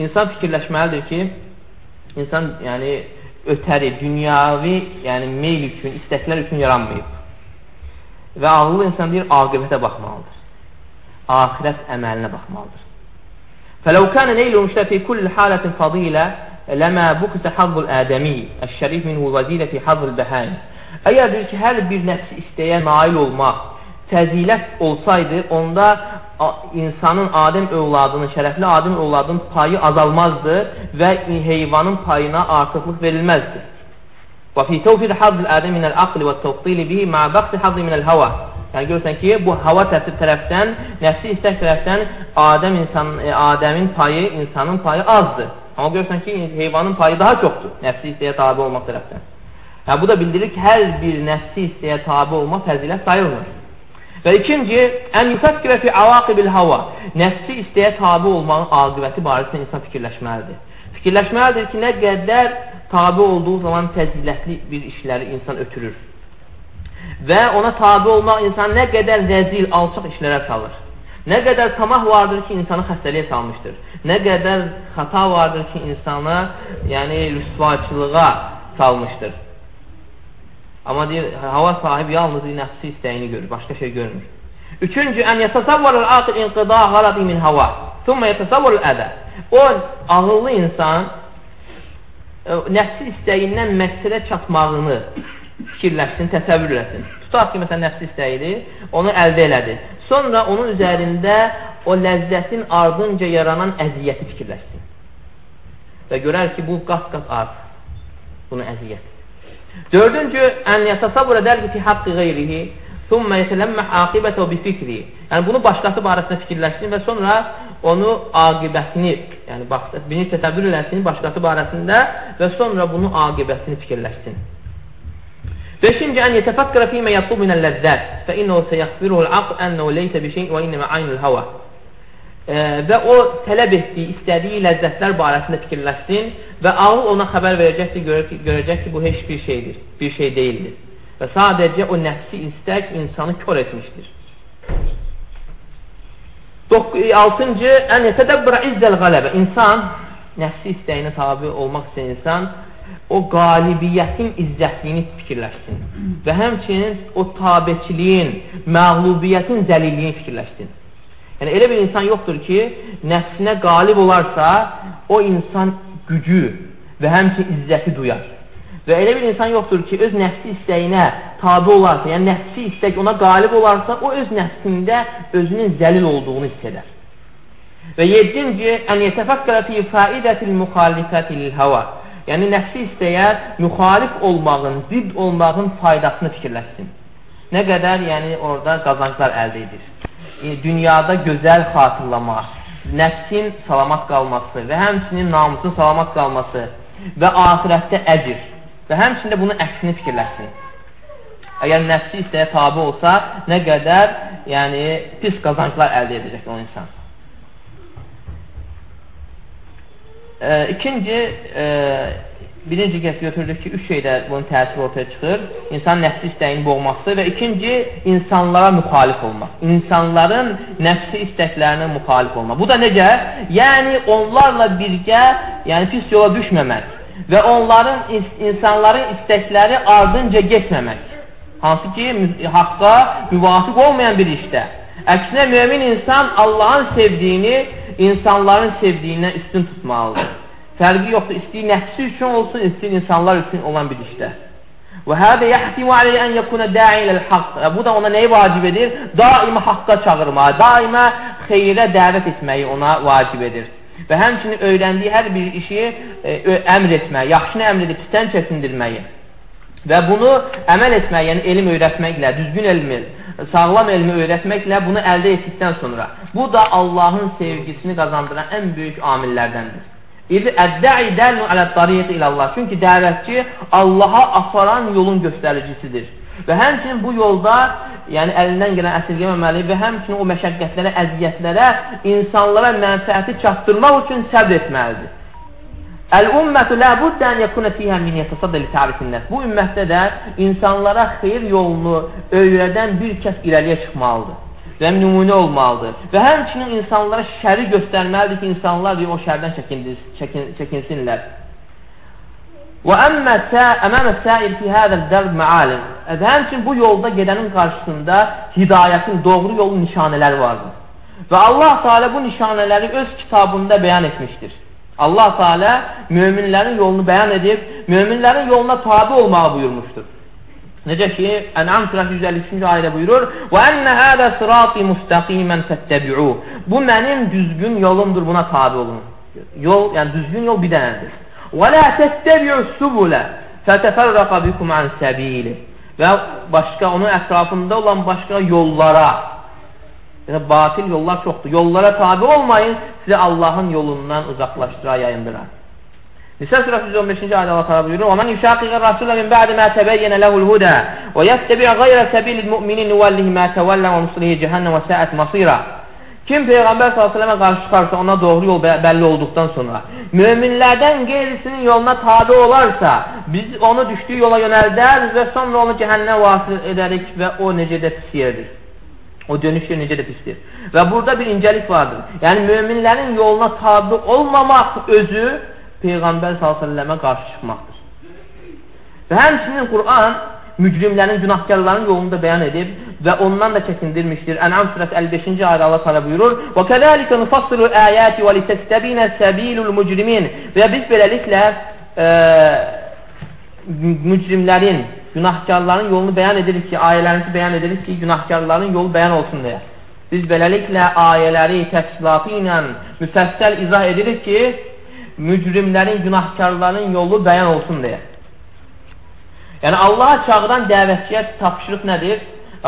insan fikirləşməlidir ki, insan yəni, ötəri, dünyavi yəni, meyl üçün, istəklər üçün yaranmayıb. Və ağıllı insan deyir, aqibətə baxmalıdır axirət əməlinə baxmalıdır. Fələv kənə neylumşə fi kulli halətin fadilə ləmə buqtə haqqul ədəmi əşşərif minhu vəzilə fi haqqul bəhəni Əgər bir ki, hər bir nəfs istəyə nail olmaq təzilət olsaydı, onda insanın Adəm övladının, şərəfli Adəm övladının payı azalmazdı və heyvanın payına artıqlıq verilməzdi. Və fi təvfid haqqul ədəm minəl aqli və təvtili bihi mə bəxti haqqi minəl həvə Yəni görürsən ki, bu hava təsir tərəfdən, nəfsi istək tərəfdən Adəm insan, e, Adəmin payı, insanın payı azdır. Amma görürsən ki, heyvanın payı daha çoxdur nəfsi istəyə tabi olmaq tərəfdən. Hə, bu da bildirir ki, hər bir nəfsi istəyə tabi olmaq fəzilət sayılmır. Və ikinci, ən yufakkirə fi avaqibil hava. Nəfsi istəyə tabi olmağın aqibəti barəsində insan fikirləşməlidir. Fikirləşməlidir ki, nə qədər tabi olduğu zaman fəzilətli bir işləri insan ötürür və ona tabi olmaq insan nə qədər rəzil, alçaq işlərə salır. Nə qədər tamah vardır ki, insanı xəstəliyə salmışdır. Nə qədər xata vardır ki, insanı yəni rüsvaçılığa salmışdır. Amma deyir, hava sahibi yalnız nəfsi istəyini görür, başqa şey görmür. Üçüncü, ən yətasavvarul aqil inqida halati min hava. Thumma yətasavvarul ədə. O, ağıllı insan e, nəfsi istəyindən məqsədə çatmağını fikirləşsin, təsəvvür eləsin. Tutaq ki, məsələn, nəfsi istəyidir, onu əldə elədi. Sonra onun üzərində o ləzzətin ardınca yaranan əziyyəti fikirləşsin. Və görər ki, bu qat-qat artır. Bunun əziyyəti. Dördüncü, ən yətasavvura dərgi fi haqqı qeyrihi thumma yetələmməh aqibətə bi fikri. Yəni, bunu başqası barəsində fikirləşsin və sonra onu aqibətini, yəni, birinci təsəvvür eləsin başqası barəsində və sonra bunun aqibətini fikirləşsin. Beşinci, ən yetəfəkkərə fīmə yətlub minəl ləzzət fə innəhu səyəxfiruhul aql ənəhu leysə bi şeyin və innəmə aynul hava. Və o tələb etdiyi, istədiyi ləzzətlər barəsində fikirləşsin və ağıl ona xəbər verəcəkdir, görəcək ki, bu heç bir şeydir, bir şey deyildir. Və sadəcə o nəfsi istək insanı kör etmişdir. Altıncı, ən yetədəbbərə izzəl qələbə. İnsan, nəfsi istəyinə tabi olmaq istəyən insan, o qalibiyyətin izzətliyini fikirləşsin və həmçinin o tabeçiliyin, məğlubiyyətin zəlilliyini fikirləşsin. Yəni, elə bir insan yoxdur ki, nəfsinə qalib olarsa, o insan gücü və həmçinin izzəti duyar. Və elə bir insan yoxdur ki, öz nəfsi istəyinə tabi olarsa, yəni nəfsi istək ona qalib olarsa, o öz nəfsində özünün zəlil olduğunu hiss edər. Və yedinci, ən yetəfəkkərə fi faidətil müxalifəti lil hava. Yəni, nəfsi istəyər müxalif olmağın, zidd olmağın faydasını fikirləşsin. Nə qədər, yəni, orada qazanclar əldə edir. E, dünyada gözəl xatırlamaq, nəfsin salamat qalması və həmçinin namusun salamat qalması və ahirətdə əcir və həmçində bunun əksini fikirləşsin. Əgər nəfsi istəyə tabi olsa, nə qədər yəni, pis qazanclar əldə edəcək o insan. E, ikinci, e, birinci kəs götürdük ki, üç şeydə bunun təsiri ortaya çıxır. İnsan nəfsi istəyini boğması və ikinci, insanlara müxalif olmaq. İnsanların nəfsi istəklərinə müxalif olmaq. Bu da necə? Yəni, onlarla birgə yəni, pis yola düşməmək və onların, insanların istəkləri ardınca getməmək. Hansı ki, haqqa müvafiq olmayan bir işdə. Əksinə, mümin insan Allahın sevdiyini insanların sevdiyindən üstün tutmalıdır. Fərqi yoxdur. İstəyir nəfsi üçün olsun, istəyir insanlar üçün olan bir işdə. Və hədə yəhtimu aleyhi ən yəkuna da'i iləl haqq. Bu da ona nəyi vacib edir? Daima haqqa çağırmağı, daima xeyrə dəvət etməyi ona vacib edir. Və həmçinin öyrəndiyi hər bir işi e, əmr etməyi, yaxşını əmr edib pisdən çəkindirməyi və bunu əməl etmək, yəni elm öyrətməklə, düzgün elmi, sağlam elmi öyrətməklə bunu əldə etdikdən sonra bu da Allahın sevgisini qazandıran ən böyük amillərdəndir. İzi əddə'i dəlnu alə tariqi ilallah. Çünki dəvətçi Allaha aparan yolun göstəricisidir. Və həmçinin bu yolda, yəni əlindən gələn əsirgəməməli və həmçinin o məşəqqətlərə, əziyyətlərə, insanlara mənfəəti çatdırmaq üçün səbr etməlidir. Əl-ümmətü lə buddən yəkunə fiyhə min yətəsaddə li tərifin Bu ümmətdə də insanlara xeyir yolunu öyrədən bir kəs irəliyə çıxmalıdır və nümunə olmalıdır. Və həmçinin insanlara şəri göstərməlidir ki, insanlar o şərdən çəkin, çəkinsinlər. Və əməmə səil fi hədəl dərb məalim. Və həmçinin bu yolda gedənin qarşısında hidayətin, doğru yolun nişanələri vardır. Və Allah Teala bu nişanələri öz kitabında bəyan etmişdir. Allah Teala möminlərin yolunu bəyan edib, möminlərin yoluna tabi olmağı buyurmuşdur. Necə ki, Ən'am surəsi 153-cü ayədə buyurur: "Və enne hada sirati mustaqiman fattabi'u." Bu mənim düzgün yolumdur, buna tabe olun. Yol, yəni düzgün yol bir dənədir. "Və la tattabi'u subula fatafarraqa bikum an sabili." Və başqa onun ətrafında olan başqa yollara, yəni batil yollar çoxdur. Yollara tabe olmayın, sizi Allahın yolundan uzaqlaşdıra, yayındıra. Nisa surəsi 115-ci ayədə Allah təala buyurur: "Və men yushaqiqir rasulə min ba'di ma tebeyyana lehul huda və yettabi' ghayra sabilil mu'minin nuvallihi ma tawalla və nuslihi cehennəm və sa'at masira." Kim Peyğəmbər s.ə.və qarşı çıxarsa, ona doğru yol bəlli olduqdan sonra, möminlərdən qeyrisinin yoluna tabi olarsa, biz onu düşdüyü yola yönəldər və sonra onu cəhənnə vasil edərik və o necə də pis yerdir. O dönüş yer necə də pisdir. Və burada bir incəlik vardır. Yəni, möminlərin yoluna tabi olmamaq özü Peyğəmbər s.ə.və qarşı çıxmaqdır. Və həmçinin Qur'an mücrimlərin, günahkarların yolunu da bəyan edib və ondan da çəkindirmişdir. Ən'am surəsi 55-ci ayədə Allah təala buyurur: "Və kəzəlikə nufassilu ayati və litəstəbinə səbilul mucrimin." Və biz beləliklə e, mücrimlərin, günahkarların yolunu bəyan edirik ki, ayələrimizi bəyan edirik ki, günahkarların yolu bəyan olsun deyə. Biz beləliklə ayələri təfsilatı ilə müfəssəl izah edirik ki, mücrimlərin, günahkarların yolu bəyan olsun deyə. Yəni, Allaha çağıran dəvətçiyə tapşırıq nədir?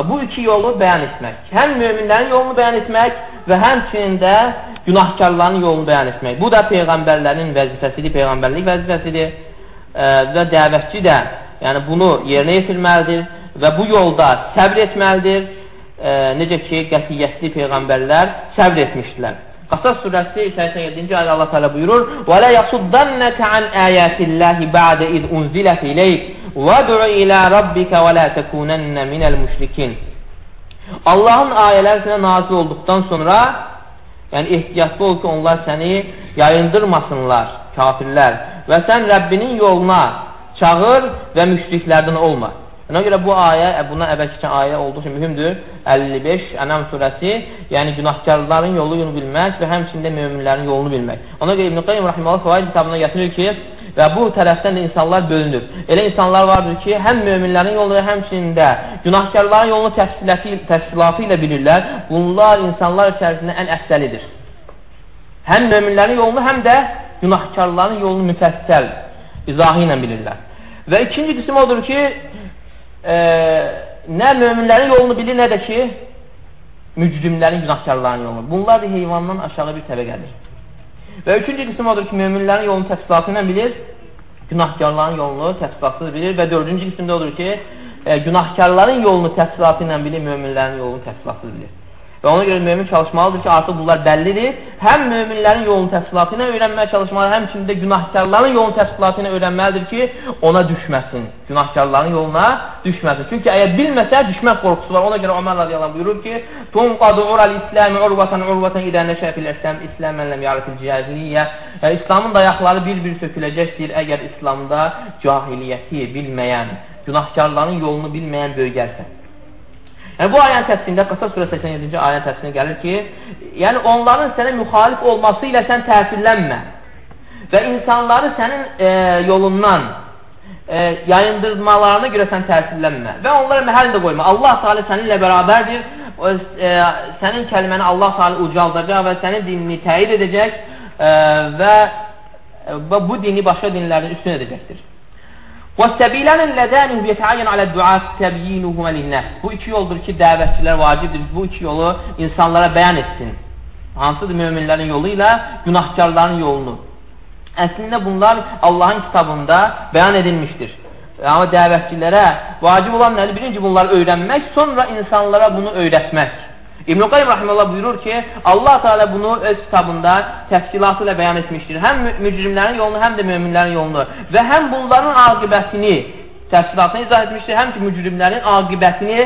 Bu iki yolu bəyan etmək. Həm möminlərin yolunu bəyan etmək və həmçinin də günahkarların yolunu bəyan etmək. Bu da Peyğəmbərlərin vəzifəsidir, Peyğəmbərlik vəzifəsidir və dəvətçi də yəni bunu yerinə yetirməlidir və bu yolda səbr etməlidir. Necə ki, qətiyyətli Peyğəmbərlər səbr etmişdilər. Qasas surəsi 87-ci ayədə Allah təala buyurur: "Və la yasuddannaka an ayatillahi ba'da iz unzilat ileyk vəd'u ilə rabbika və la takunanna minel müşrikin." Allahın ayələri sənə nazil olduqdan sonra, yəni ehtiyatlı ol ki, onlar səni yayındırmasınlar, kafirlər və sən Rəbbinin yoluna çağır və müşriklərdən olma. Ona görə bu ayə, buna əvvəl keçən ayə olduqca mühümdür. 55 Ənam surəsi, yəni günahkarların yolunu bilmək və həmçində möminlərin yolunu bilmək. Ona görə İbn-i Qayyum Rahiməllah Fəvaid kitabında gətirir ki, Və bu tərəfdən də insanlar bölünür. Elə insanlar vardır ki, həm möminlərin yolunu, həmçinin də günahkarların yolunu təfsilatı ilə bilirlər. Bunlar insanlar içərisində ən əfsəlidir. Həm möminlərin yolunu, həm də günahkarların yolunu müfəssəl izahı ilə bilirlər. Və ikinci qism odur ki, e, nə möminlərin yolunu bilir, nə də ki, mücrimlərin, günahkarların yolunu. Bunlar da heyvandan aşağı bir təbəqədir. Və üçüncü qism odur ki, möminlərin yolunu təfsilatı ilə bilir, günahkarların yolunu təfsilatı bilir və dördüncü qismdə odur ki, e, günahkarların yolunu təfsilatı ilə bilir, möminlərin yolunu təfsilatı bilir. Və ona görə mömin çalışmalıdır ki, artıq bunlar bəllidir. Həm möminlərin yolun təfsilatı ilə öyrənməyə çalışmalı, həmçində günahkarların yolun təfsilatı ilə öyrənməlidir ki, ona düşməsin. Günahkarların yoluna düşməsin. Çünki əgər bilməsə, düşmək qorxusu var. Ona görə Ömər radiyallahu buyurur ki, Tunqadu ural İslami urvatan urvatan idən nəşəfil əsləm İslam mənləm yarıfil cihazliyyə. Yəni, İslamın dayaqları bir-bir söküləcəkdir əgər İslamda cahiliyyəti bilməyən, günahkarların yolunu bilməyən böyügərsə. Yəni, bu ayənin təfsirində, Qasas surə 87-ci ayənin təfsirində gəlir ki, yəni onların sənə müxalif olması ilə sən təsirlənmə və insanları sənin e, yolundan e, yayındırmalarına görə sən təsirlənmə və onlara məhəl də qoyma. Allah Teala səninlə bərabərdir, o, e, sənin kəlməni Allah Teala ucaldacaq və sənin dinini təyid edəcək e, və, və bu dini başqa dinlərdən üstün edəcəkdir. وَالسَّبِيلَانِ اللَّذَانِ يَتَعَيَّنْ عَلَى الدُّعَاءِ تَبْيِينُهُمَ لِلنَّاسِ Bu iki yoldur ki, dəvətçilər vacibdir. Bu iki yolu insanlara bəyan etsin. Hansıdır möminlərin yolu ilə günahkarların yolunu. Əslində bunlar Allahın kitabında bəyan edilmişdir. Amma dəvətçilərə vacib olan nədir? Birinci bunları öyrənmək, sonra insanlara bunu öyrətmək. İbn-i Qayyum Rahiməllah buyurur ki, Allah Teala bunu öz kitabında təfsilatı ilə bəyan etmişdir. Həm mücrimlərin yolunu, həm də möminlərin yolunu və həm bunların aqibətini təfsilatını izah etmişdir, həm ki mücrimlərin aqibətini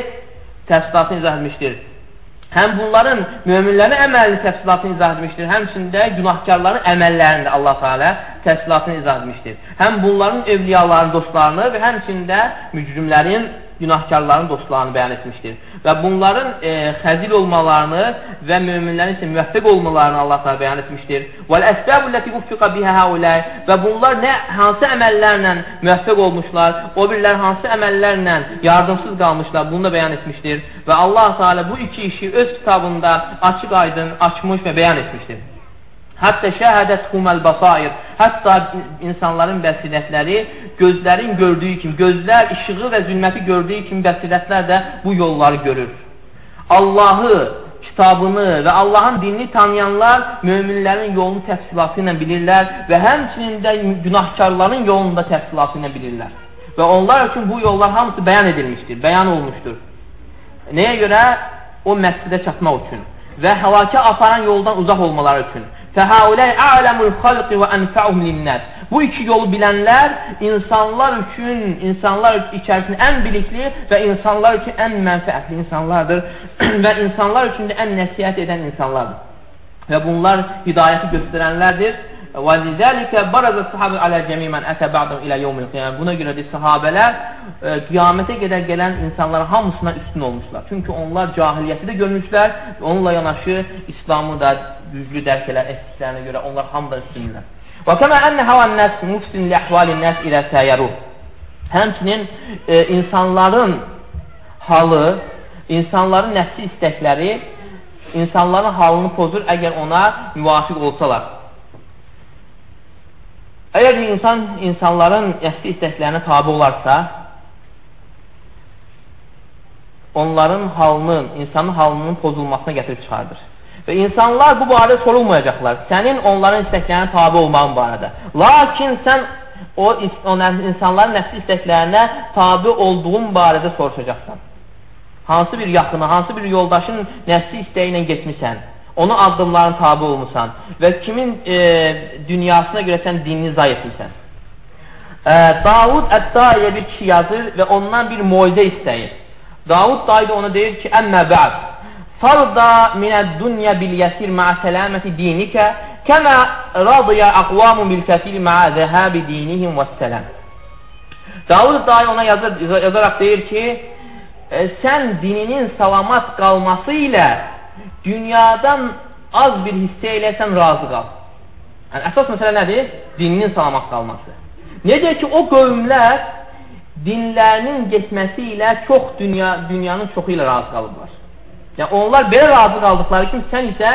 təfsilatını izah etmişdir. Həm bunların möminlərin əməlini təfsilatını izah etmişdir, həmçində günahkarların əməllərini də Allah Teala təfsilatını izah etmişdir. Həm bunların evliyaların dostlarını və həmçində mücrimlərin günahkarların dostlarını bəyan etmişdir. Və bunların e, xəzil olmalarını və möminlərin isə müvəffəq olmalarını Allah təala bəyan etmişdir. Vəl əsbəbu ləti uffiqa biha haulay və bunlar nə hansı əməllərlə müvəffəq olmuşlar, o birlər hansı əməllərlə yardımsız qalmışlar, bunu da bəyan etmişdir. Və Allah təala bu iki işi öz kitabında açıq-aydın açmış və bəyan etmişdir. Hətta şəhədət huməl basair. Hətta insanların bəsidətləri gözlərin gördüyü kimi, gözlər işığı və zülməti gördüyü kimi bəsidətlər də bu yolları görür. Allahı, kitabını və Allahın dinini tanıyanlar möminlərin yolunu təfsilatı ilə bilirlər və həmçinin də günahkarların yolunu da təfsilatı ilə bilirlər. Və onlar üçün bu yollar hamısı bəyan edilmişdir, bəyan olmuşdur. Nəyə görə? O məscidə çatmaq üçün və həlakə aparan yoldan uzaq olmaları üçün. Fəhauləy a'ləmul xalqi və ənfəuhum linnəs. Bu iki yolu bilənlər insanlar üçün, insanlar içərisində ən bilikli və insanlar üçün ən mənfəətli insanlardır <clears throat> və insanlar üçün də ən nəsihət edən insanlardır. Və bunlar hidayəti göstərənlərdir. Və lidəlikə barazə sahabə alə cəmimən ətə bəğdən ilə yevmil qiyamə. Buna görə də sahabələr e, qiyamətə qədər gələn insanların hamısına üstün olmuşlar. Çünki onlar cahiliyyəti də görmüşlər, onunla yanaşı İslamı da düzgün dərk edən etdiklərinə görə onlar hamıdan üstünlər. Və kəmə ənə havan nəs mufsin li əhvalin nəs ilə səyyəru. Həmçinin e, insanların halı, insanların nəfsi istəkləri insanların halını pozur əgər ona müvafiq olsalar. Əgər insan insanların nəfsi istəklərinə tabi olarsa, onların halının, insanın halının pozulmasına gətirib çıxardır. Və insanlar bu barədə sorulmayacaqlar. Sənin onların istəklərinə tabi olmağın barədə. Lakin sən o, o insanların nəfsi istəklərinə tabi olduğun barədə soruşacaqsan. Hansı bir yaxını, hansı bir yoldaşın nəfsi istəyi ilə getmirsən, onun addımlarına tabi olmuşsan və kimin e, dünyasına görə sən dinini zay etmirsən. E, Davud Əddaiyə bir kişi yazır və ondan bir moizə istəyir. Davud dayı da ona deyir ki, əmmə bə'd farda minəd-dunya bil-yəsir ma'a sələməti dinikə kəmə radiyə aqvamun bil-kəsir ma'a zəhəbi dinihim və-sələm. Davud dayı ona yazır, yazaraq deyir ki, e, sən dininin salamat qalması ilə dünyadan az bir hissə ilə sən razı qal. Yəni, əsas məsələ nədir? Dininin salamat qalması. Necə ki, o qövmlər dinlərinin getməsi ilə çox dünya, dünyanın çoxu ilə razı qalıblar. Yəni, onlar belə razı qaldıqları kimi, sən isə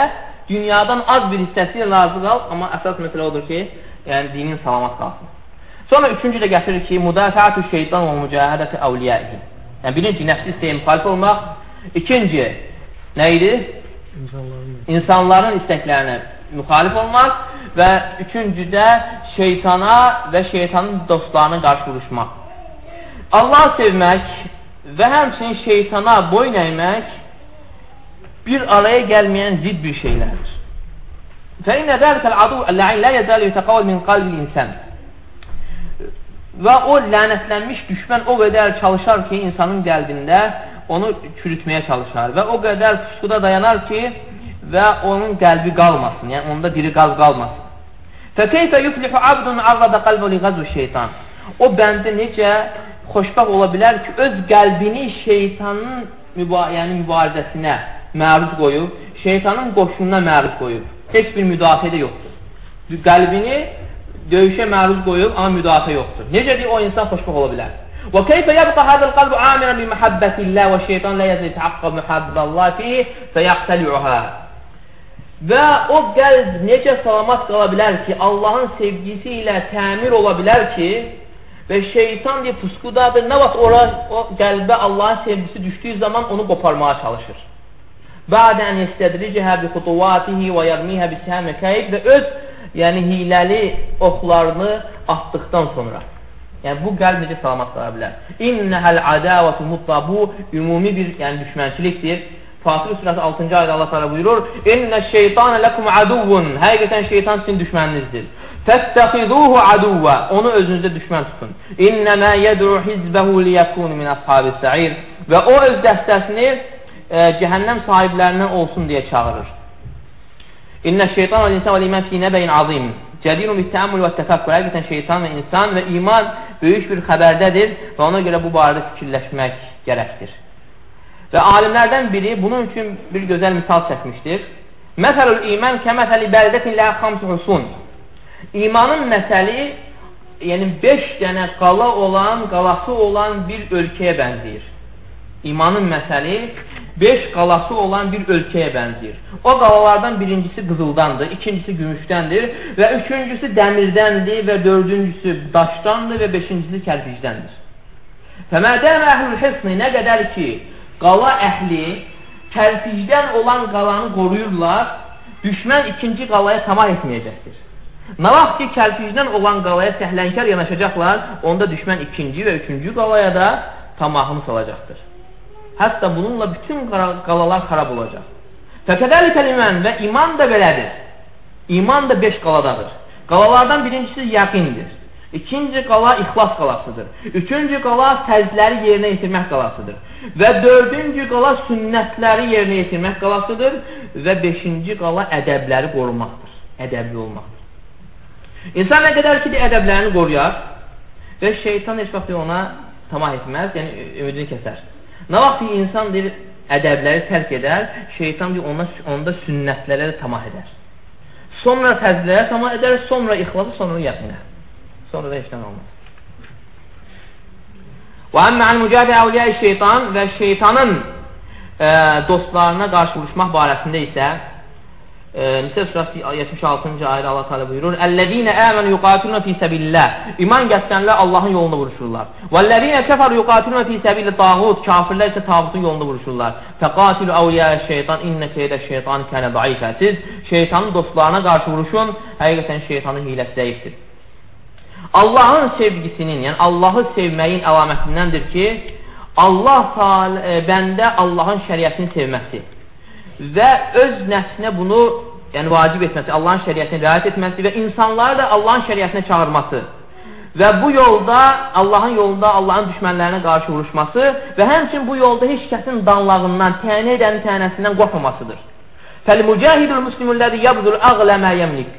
dünyadan az bir hissəsi ilə razı qal, amma əsas məsələ odur ki, yəni dinin salamat qalsın. Sonra üçüncü də gətirir ki, müdafiətü şeytan və mücahədəti əvliyəhi. Yəni, birinci, nəfsi istəyə müxalif olmaq. İkinci, nə idi? İnsanların İnsanların istəklərinə müxalif olmaq və üçüncüdə şeytana və şeytanın dostlarına qarşı vuruşmaq. Allah sevmək və həmçinin şeytana boyun əymək bir araya gəlməyən zid bir şeylərdir. Fəinə dəlikəl adu lə'in lə yəzəli yətəqavəl min qalbil insan. Və o lənətlənmiş düşmən o qədər çalışar ki, insanın qəlbində onu çürütməyə çalışar və o qədər pusquda dayanar ki, və onun qəlbi qalmasın, yəni onda dili qaz qalmasın. Fəkeyfə yuflihu abdun arrada qalbu li qazu şeytan. O bəndə necə xoşbəxt ola bilər ki, öz qəlbini şeytanın müba yəni mübarizəsinə məruz qoyub, şeytanın qoşununa məruz qoyub. Heç bir müdafiə də yoxdur. Qəlbini döyüşə məruz qoyub, amma müdafiə yoxdur. Necədir o insan xoşbəxt ola bilər? Keyfə yəbqa hədəl qalbu amirən bi məhəbbətillah və şeytan lə yəzə yətəhaqqab məhəbbəllah fih fəyəqtəli'uhə. Və o qəlb necə salamat qala bilər ki, Allahın sevgisi ilə təmir ola bilər ki, və şeytan deyə pusqudadır, nə vaxt ora o qəlbə Allahın sevgisi düşdüyü zaman onu qoparmağa çalışır. Bədən istədricəhə bi xutuvatihi və yərmihə bi səhəmə kəyib və öz yəni hiləli oxlarını atdıqdan sonra. Yəni bu qəlb necə salamat qala bilər? İnnəhəl adavatu mutlabu ümumi bir yəni düşmənçilikdir. Fatır surəsi 6-cı ayda Allah təala buyurur: "İnnə şeytanə lekum aduvun." Həqiqətən şeytan sizin düşməninizdir. Fəttəxizuhu aduvva. Onu özünüzdə düşmən tutun. İnnəmə yəd'u hizbəhu liyəkunu min ashabis sa'ir. Və o öz dəstəsini e, cəhənnəm sahiblərindən olsun deyə çağırır. İnnə şeytan və insan və iman fi nəbəyin azim. Cədirun bittəəmmül və təfəkkür. Həqiqətən şeytan və insan və iman böyük bir xəbərdədir və ona görə bu barədə fikirləşmək gərəkdir. Və alimlərdən biri bunun üçün bir gözəl misal çəkmişdir. Məsəlül iman kəməsəli bəldətin lə xamsı husun. İmanın məsəli, yəni 5 dənə qala olan, qalası olan bir ölkəyə bənzəyir. İmanın məsəli 5 qalası olan bir ölkəyə bənzəyir. O qalalardan birincisi qızıldandır, ikincisi gümüşdəndir və üçüncüsü dəmirdəndir və dördüncüsü daşdandır və beşincisi kərpicdəndir. Fəmədəm əhlül hifni nə qədər ki, qala əhli kərpicdən olan qalanı qoruyurlar, düşmən ikinci qalaya tamah etməyəcəkdir. Nə vaxt ki, kərpicdən olan qalaya səhlənkar yanaşacaqlar, onda düşmən ikinci və üçüncü qalaya da tamahını salacaqdır. Hətta bununla bütün qalalar xarab olacaq. Fəkədəli kəlimən və iman da belədir. İman da beş qaladadır. Qalalardan birincisi yəqindir. İkinci qala ixlas qalasıdır. Üçüncü qala fərzləri yerinə yetirmək qalasıdır. Və dördüncü qala sünnətləri yerinə yetirmək qalasıdır. Və beşinci qala ədəbləri qorumaqdır. Ədəbli olmaqdır. İnsan nə qədər ki, ədəblərini qoruyar və şeytan heç vaxt ona tamah etməz, yəni ümidini kəsər. Nə vaxt ki, insan deyir, ədəbləri tərk edər, şeytan deyir, ona, onda sünnətlərə də tamah edər. Sonra fəzlərə tamah edər, sonra ixlası, sonra yəqinə. Sonra da işləm olmaz. Və əmmə əl-mücahdə əvliyə şeytan və şeytanın e, dostlarına qarşı vuruşmaq barəsində isə Nisə surəsi 76-cı ayədə Allah Teala buyurur: "Əlləzina amanu yuqatiluna fi sabilillah." İman gətirənlər Allahın yolunda vuruşurlar. "Vəllezina kafaru yuqatiluna fi sabilit tağut." Kafirlər isə tağutun yolunda vuruşurlar. "Faqatilu awliya şeytan inne keydə şeytan kana zayıfa." Siz şeytanın dostlarına qarşı vuruşun. Həqiqətən şeytanın hiləsi zəifdir. Allahın sevgisinin, yəni Allahı sevməyin əlamətindəndir ki, Allah e, bəndə Allahın şəriətini sevməsi və öz nəfsinə bunu yəni vacib etməsi, Allahın şəriətinə riayət etməsi və insanları da Allahın şəriətinə çağırması və bu yolda Allahın yolunda Allahın düşmənlərinə qarşı vuruşması və həmçin bu yolda heç kəsin danlağından, tənə edən tənəsindən qorxmamasıdır. Fəl-mücahidul muslimulləzi yabzul əğlə mə yemlik.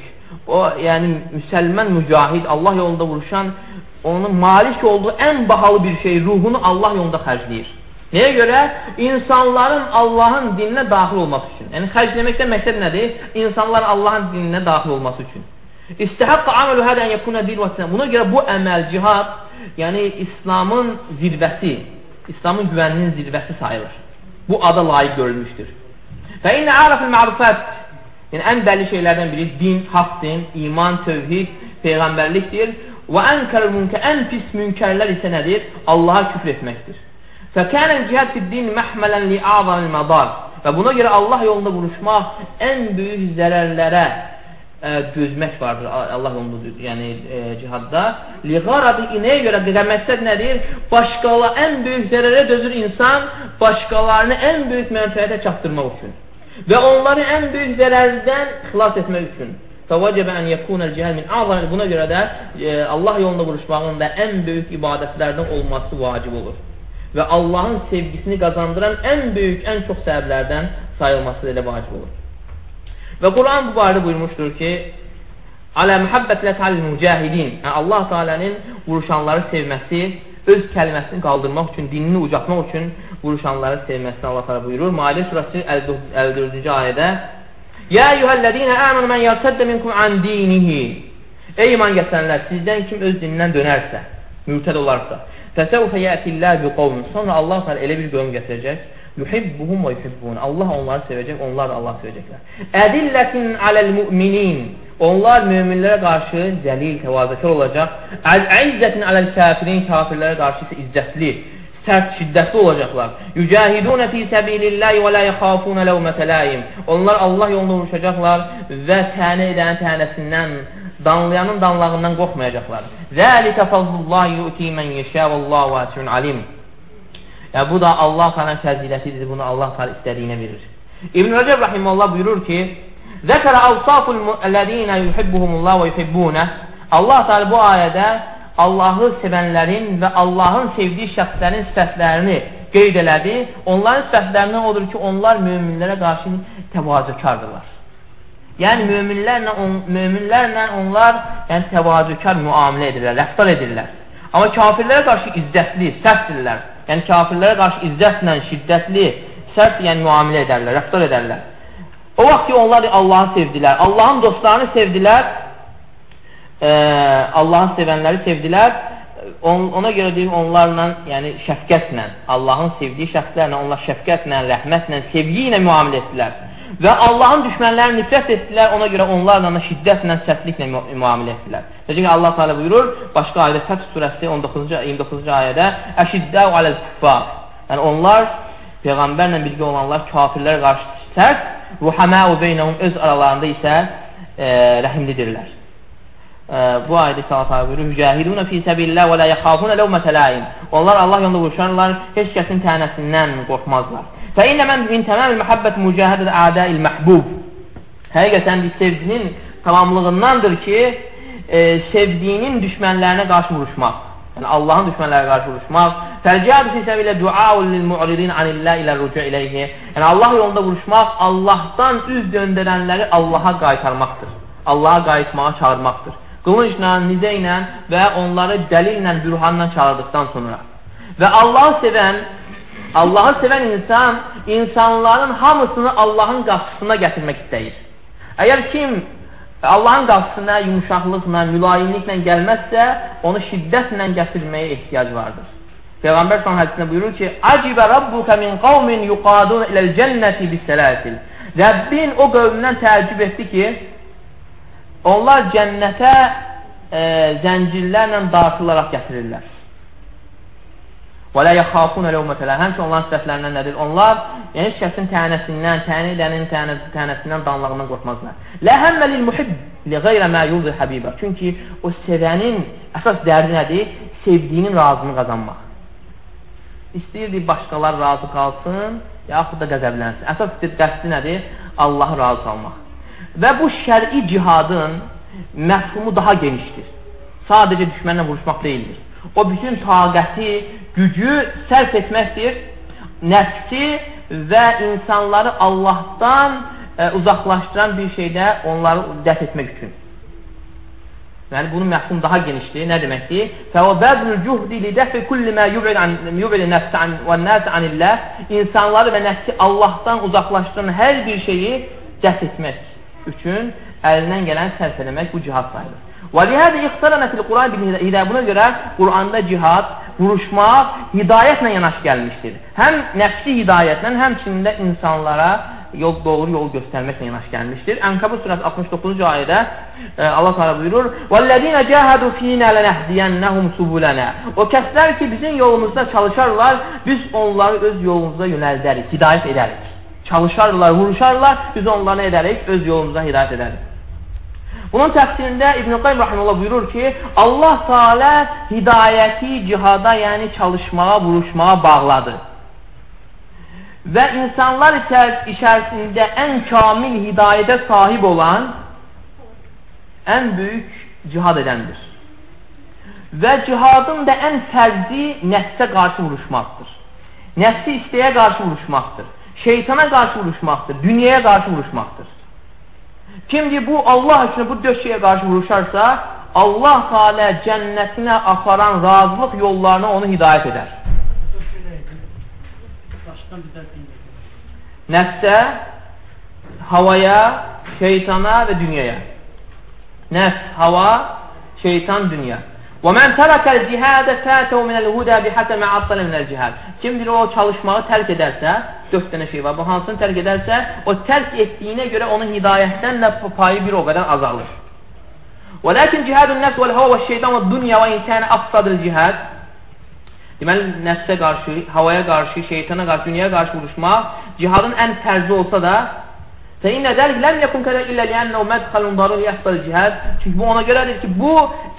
O, yəni müsəlman mücahid, Allah yolunda vuruşan, onun malik olduğu ən bahalı bir şey, ruhunu Allah yolunda xərcləyir. Nəyə görə? İnsanların Allahın dininə daxil olması üçün. Yəni, xərcləməkdən məqsəd nədir? İnsanlar Allahın dininə daxil olması üçün. İstihaqqa amalu hədə ən yəkuna din və Buna görə bu əməl, cihad, yəni İslamın zirvəsi, İslamın güvəninin zirvəsi sayılır. Bu ada layiq görülmüşdür. Və inə arafil ma'rufat Yəni, ən bəlli şeylərdən biri din, haqq din, iman, tövhid, peyğəmbərlikdir. Və ənkər münkə, ən pis münkərlər isə nədir? Allaha küfr etməkdir. Fəkənən cihad fiddin məhmələn li azamil madar. Və buna görə Allah yolunda vuruşmaq ən böyük zərərlərə ə, dözmək vardır Allah yolunda, yəni ə, cihadda. Liğarabi inəyə görə qədər məqsəd nədir? Başqala ən böyük zərərə dözür insan, başqalarını ən böyük mənfəətə çatdırmaq üçün və onları ən böyük zərərdən xilas etmək üçün. Fəvəcəbə ən yəkunəl cihəl min azam. Buna görə də e, Allah yolunda vuruşmağın da ən böyük ibadətlərdən olması vacib olur. Və Allahın sevgisini qazandıran ən böyük, ən çox səbəblərdən sayılması elə vacib olur. Və Quran bu barədə buyurmuşdur ki, Alə mühabbətlə talil mücahidin. Yəni, Allah Teala'nın vuruşanları sevməsi, öz kəliməsini qaldırmaq üçün, dinini ucatmaq üçün vuruşanları sevməsini Allah təala buyurur. Maidə surəsi 54-cü ayədə: "Ya eyyuhellezine amenu men yartadda minkum an dinihi" Ey iman gətirənlər, sizdən kim öz dinindən dönərsə, mürtəd olarsa, "Fəsəvfə yətillah bi qavmin" Sonra Allah təala elə bir qövm gətirəcək, yuhibbuhum və yuhibbun. Allah onları sevəcək, onlar da Allah sevəcəklər. Ədillətin aləl mu'minin Onlar möminlərə qarşı zəlil, təvazəkar olacaq. Əzzətin aləl kafirin, kafirlərə qarşı isə izzətli, sərt, şiddətli olacaqlar. Yücahidunə fi səbilillahi və la yaxafuna ləvmətə laim. Onlar Allah yolunda vuruşacaqlar və tənə edən tənəsindən, danlayanın danlağından qorxmayacaqlar. Zəlikə fazlullahi yu'ti mən yeşə vallahu vəsiun alim. Ya bu da Allah Teala'nın fəzilətidir. Bunu Allah Teala istədiyinə verir. İbn Rəcəb rahimehullah buyurur ki: "Zəkara awsaful ellezina yuhibbuhumullah və yuhibbunə." Allah Teala bu ayədə Allahı sevənlərin və Allahın sevdiyi şəxslərin sifətlərini qeyd elədi. Onların sifətlərindən odur ki, onlar möminlərə qarşı təvazökardırlar. Yəni, möminlərlə, on, möminlərlə onlar yəni, təvazökar müamilə edirlər, rəftar edirlər. Amma kafirlərə qarşı izzətli, sərtdirlər. Yəni, kafirlərə qarşı izzətlə, şiddətli, sərt yəni, müamilə edərlər, rəftar edərlər. O vaxt ki, onlar Allahı sevdilər, Allahın dostlarını sevdilər, e, Allahın sevənləri sevdilər. On, ona görə deyim, onlarla, yəni şəfqətlə, Allahın sevdiyi şəxslərlə, onlar şəfqətlə, rəhmətlə, sevgi ilə müamilə etdilər. Və Allahın düşmənlərini nifrət etdilər, ona görə onlarla şiddətlə, sərtliklə müamilə etdilər. Necə ki, Allah Teala buyurur, başqa ayədə Fəth surəsi 19-cu 29-cu ayədə Əşiddəu aləl kuffar. Yəni onlar peyğəmbərlə birgə olanlar kafirlərə qarşı sərt, ruhaməu beynəhum öz aralarında isə e, rəhimlidirlər bu ayədə Allah buyurur: "Mücahidun fi sabilillah və la yaxafuna lawmata laim." Onlar Allah yolunda vuruşarlar, heç kəsin tənəsindən qorxmazlar. Fə innə mən min tamamil muhabbət mücahidə a'da'il mahbub. Həqiqətən sevginin tamamlığındandır ki, e, sevdiyinin düşmənlərinə qarşı vuruşmaq. Yəni Allahın düşmənlərə qarşı vuruşmaq. Fəlcihad fi sabilillah duaul lil mu'ridin anillah ilə rucu ilayhi. Yəni Allah yolunda vuruşmaq Allahdan üz döndərənləri Allaha qaytarmaqdır. Allaha qayıtmağa çağırmaqdır qılıncla, nizə ilə və onları dəlillə, bürhanla çağırdıqdan sonra. Və Allahı sevən, Allahı sevən insan insanların hamısını Allahın qapısına gətirmək istəyir. Əgər kim Allahın qapısına yumuşaqlıqla, mülayimliklə gəlməzsə, onu şiddətlə gətirməyə ehtiyac vardır. Peyğəmbər son hədisində buyurur ki, Acibə rabbuka min qavmin yuqadun iləl cənnəti bisələsil. Rəbbin o qövmdən təəccüb etdi ki, Onlar cənnətə e, zəncirlərlə dartılaraq gətirirlər. Və lə yəxafun ələvmətələ. Həmçə onların sifətlərindən nədir? Onlar yəni, heç kəsin tənəsindən, təni edənin tənəsindən, danlığından qorxmazlar. Lə həmməlil muhib li qeyrə mə yuldur həbibə. Çünki o sevənin əsas dərdi nədir? Sevdiyinin razını qazanmaq. İstəyirdi başqalar razı qalsın, yaxud da qəzəblənsin. Əsas qəsdi nədir? Allahı razı salmaq. Və bu şəri cihadın məfhumu daha genişdir. Sadəcə düşmənlə vuruşmaq deyildir. O bütün taqəti, gücü sərf etməkdir. Nəfsi və insanları Allahdan ə, e, uzaqlaşdıran bir şeydə onları dəf etmək üçün. Yəni, bunun məhkum daha genişdir. Nə deməkdir? فَوَبَذْلُ الْجُهْدِ لِدَفِ كُلِّ مَا يُبْعِدِ نَفْسِ وَالنَّاسِ عَنِ اللّٰهِ İnsanları və nəfsi Allahdan uzaqlaşdıran hər bir şeyi dəf etmək üçün əlindən gələn sərf eləmək bu cihad sayılır. Və lihədə ixtaranətil Quran bil hidayət. Buna görə Quranda cihad, vuruşmaq hidayətlə yanaşı gəlmişdir. Həm nəfsi hidayətlə, həmçində insanlara yol doğru yol göstərməklə yanaşı gəlmişdir. Ənkabut surəsi 69-cu ayədə e, Allah Teala buyurur: "Vellezina cahadu fina lanahdiyannahum subulana." O kəslər ki, bizim yolumuzda çalışarlar, biz onları öz yolumuza yönəldərik, hidayət edərik. Çalışarlar, vuruşarlar, biz onları edərik, öz yolumuza hidayət edərik. Bunun təfsirində İbn-i Qayyum Rahimullah buyurur ki, Allah Teala hidayəti cihada, yəni çalışmağa, vuruşmağa bağladı. Və insanlar içərisində ən kamil hidayətə sahib olan ən böyük cihad edəndir. Və cihadın da ən fərzi nəfsə qarşı vuruşmaqdır. Nəfsi istəyə qarşı vuruşmaqdır. Şeytana qarşı vuruşmaqdır. Dünyaya qarşı vuruşmaqdır. Kimdir bu Allah üçün bu dörd şeyə qarşı vuruşarsa, Allah Teala cənnətinə aparan razılıq yollarına onu hidayət edər. Nəfsə, havaya, şeytana və dünyaya. Nəfs, hava, şeytan, dünya. وَمَنْ تَرَكَ الْجِهَادَ فَاتَوْ مِنَ الْهُدَى بِحَسَ مَا عَطَّلَ مِنَ الْجِهَادِ Kimdir o çalışmağı tərk edərsə, dörd dənə şey var. Bu hansını tərk edərsə, o tərk etdiyinə görə onun hidayətdən də payı bir o qədər azalır. وَلَكِنْ جِهَادُ النَّفْسِ وَالْهَوَ وَالشَّيْطَانِ وَالدُّنْيَا وَاِنْ كَانَ أَفْصَدِ الْجِهَادِ Deməli, nəfsə qarşı, havaya qarşı, şeytana qarşı, dünyaya qarşı vuruşmaq cihadın ən tərzi olsa da فَاِنَّ ذَلِكَ لَمْ يَكُنْ كَذَا إِلَّا لِيَنَّهُ مَدْخَلٌ ضَرُورِ يَحْضَ الْجِهَادِ Çünki bu ona görədir ki, bu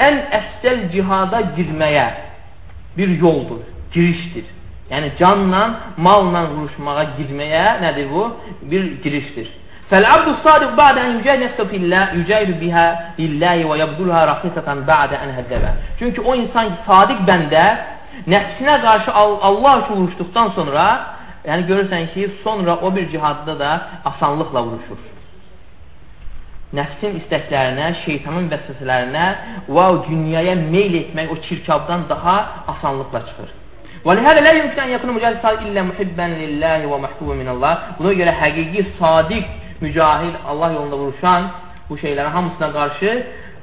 ən əfsəl cihada girməyə bir yoldur, girişdir. Yəni canla, malla vuruşmağa girməyə nədir bu? Bir girişdir. فالعبد الصادق بعد أن يجاهد نفسه في الله يجاهد بها لله ويبذلها رخيصة بعد أن هدبه. Çünki o insan sadiq bəndə nəfsinə qarşı Allah üçün vuruşduqdan sonra yəni görürsən ki, sonra o bir cihadda da asanlıqla vuruşur. Nəfsin istəklərinə, şeytanın vəsvəsələrinə və dünyaya meyl etmək o çirkabdan daha asanlıqla çıxır. وَلِهَذَا لَا يُمْكِنْ أَنْ يَكُنُ مُجَاهِدْ صَادِقْ إِلَّا مُحِبًّا لِلَّهِ وَمَحْبُوبًا مِنَ اللّٰهِ Buna görə həqiqi, sadiq, mücahid, Allah yolunda vuruşan bu şeylərin hamısına qarşı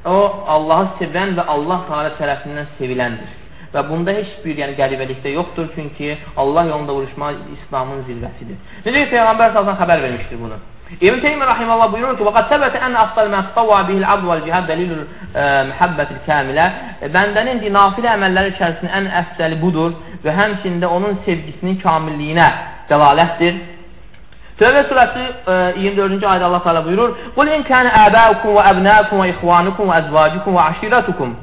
o Allahı sevən və Allah Teala tərəfindən seviləndir. Və bunda heç bir yəni, qəribəlikdə yoxdur, çünki Allah yolunda vuruşmaq İslamın zirvəsidir. Necə ki, Peyğəmbər salsan xəbər vermişdir bunu. İbn Teymiyyə rahimehullah buyurur ki: "Və qad səbətə ən afdal ma tawwa bihi al-abd wal-cihad dalilul muhabbatil kamilə." Bəndənin nafilə əməlləri içərisində ən əfsəli budur və həmçində onun sevgisinin kamilliyinə dəlalətdir. Tövbə surəsi 24-cü ayədə Allah Teala buyurur: "Qul in kana abaukum və abnaukum və ixvanukum və azvajukum və aşiratukum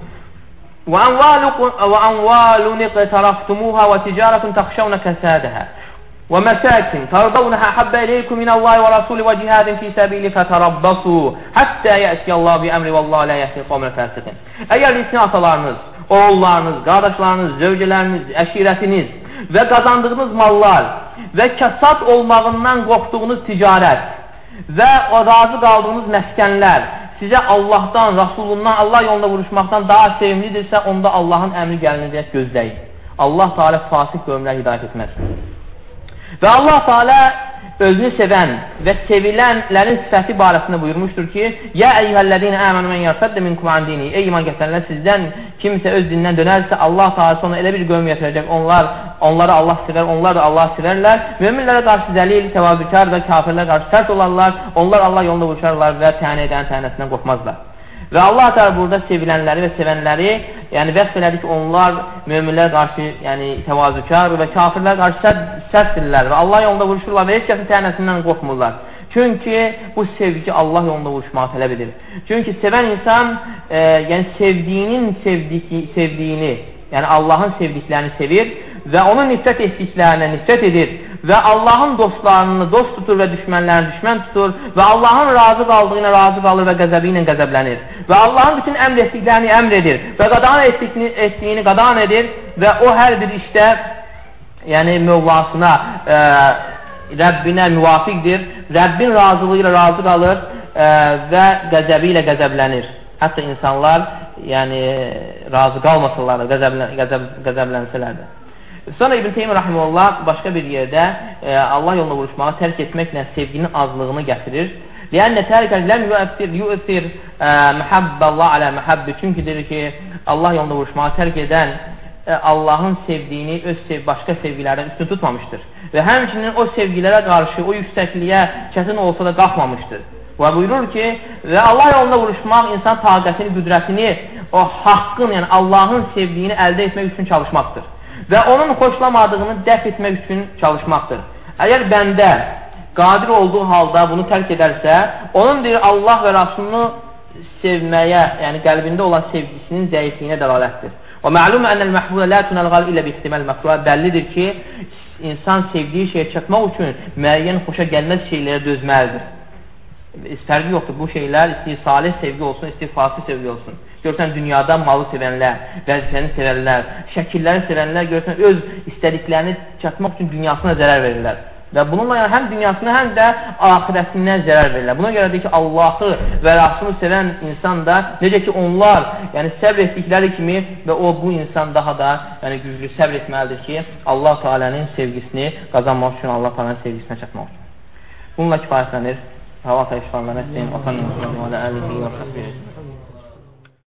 وأموال اقترفتموها وتجارة تخشون كسادها ومساكن ترضونها أحب إليكم من الله ورسوله وجهاد في سبيله فتربصوا حتى يأتي الله بأمر والله لا يهدي القوم الفاسقين Əgər risin atalarınız, oğullarınız, qardaşlarınız, zövcələriniz, əşirətiniz və qazandığınız mallar və kəsat olmağından qorxduğunuz ticarət və o razı qaldığınız məskənlər sizə Allahdan, Rasulundan, Allah yolunda vuruşmaqdan daha sevimlidirsə, onda Allahın əmri gəlinəcək gözləyin. Allah Teala fasik qövmlər hidayət etməz. Və Allah Teala özünü sevən və sevilənlərin sifəti barəsində buyurmuşdur ki, Yə əyyuhəllədinə əmənu mən yərtəddə minkum an dini. Ey iman gətirənlər sizdən kimsə öz dindən dönərsə, Allah Teala sonra elə bir qövm gətirəcək. Onlar onları Allah sevər, onlar da Allah sevərlər. Möminlərə qarşı zəlil, təvazükar və kafirlərə qarşı sərt olarlar. Onlar Allah yolunda vuruşarlar və tənə edən tənəsindən qorxmazlar. Və Allah da burada sevilənləri və sevənləri, yəni vəsf elədi ki, onlar möminlər qarşı, yəni təvazükar və kafirlər qarşı sərt, sərtdirlər və Allah yolunda vuruşurlar və heç kəsin tənəsindən qorxmurlar. Çünki bu sevgi Allah yolunda vuruşmağı tələb edir. Çünki sevən insan, e, yəni sevdiyinin sevdiyi, sevdiyini, yəni Allahın sevdiklərini sevir və onun nifrət etdiklərinə nifrət edir və Allahın dostlarını dost tutur və düşmənlərini düşmən tutur və Allahın razı qaldığı ilə razı qalır və qəzəbi ilə qəzəblənir və Allahın bütün əmr etdiklərini əmr edir və qadan etdiyini, etdiyini qadan edir və o hər bir işdə yəni mövlasına, e, Rəbbinə müvafiqdir, Rəbbin razılığı ilə razı qalır e, və qəzəbi ilə qəzəblənir. Hətta insanlar yəni razı qalmasınlar, qəzəblən, qəzəb, qəzəblənsələr də. Sonra İbn Teymiyyə rahimehullah başqa bir yerdə e, Allah yolunda vuruşmağı tərk etməklə sevginin azlığını gətirir Liyənə tərkən ləm yüəssir, yüəssir məhabballah alə məhabbi. Çünki deyir ki, Allah yolunda vuruşmağı tərk edən ə, Allahın sevdiyini öz sev başqa sevgilərdən üstün tutmamışdır. Və həmçinin o sevgilərə qarşı o yüksəkliyə çətin olsa da qalxmamışdır. Və buyurur ki, və Allah yolunda vuruşmaq insan taqətini, qüdrətini, o haqqın, yəni Allahın sevdiyini əldə etmək üçün çalışmaqdır. Və onun xoşlamadığını dəf etmək üçün çalışmaqdır. Əgər bəndə qadir olduğu halda bunu tərk edərsə, onun deyir Allah və Rasulunu sevməyə, yəni qəlbində olan sevgisinin zəifliyinə dəlalətdir. Və məlum ənəl məhbulə lə tunəlğal ilə bi ihtimal məkrua bəllidir ki, insan sevdiyi şeyə çatmaq üçün müəyyən xoşa gəlməz şeylərə dözməlidir. Fərqi yoxdur. Bu şeylər istəyir salih sevgi olsun, istəyir fasih sevgi olsun. Görsən dünyada malı sevənlər, vəzifəni sevənlər, şəkilləri sevənlər görsən öz istədiklərini çatmaq üçün dünyasına zərər verirlər. Və bununla yəni, həm dünyasına, həm də ahirətindən zərər verirlər. Buna görə deyir ki, Allahı və Rasulunu sevən insan da, necə ki, onlar yəni, səbr etdikləri kimi və o, bu insan daha da yəni, güclü səbr etməlidir ki, Allah Teala'nın sevgisini qazanmaq üçün, Allah Teala'nın sevgisinə çatmaq üçün. Bununla kifayətlənir. Hava təşkilatlarına istəyin, Atan Muhammed və Əlihi və Xəbir.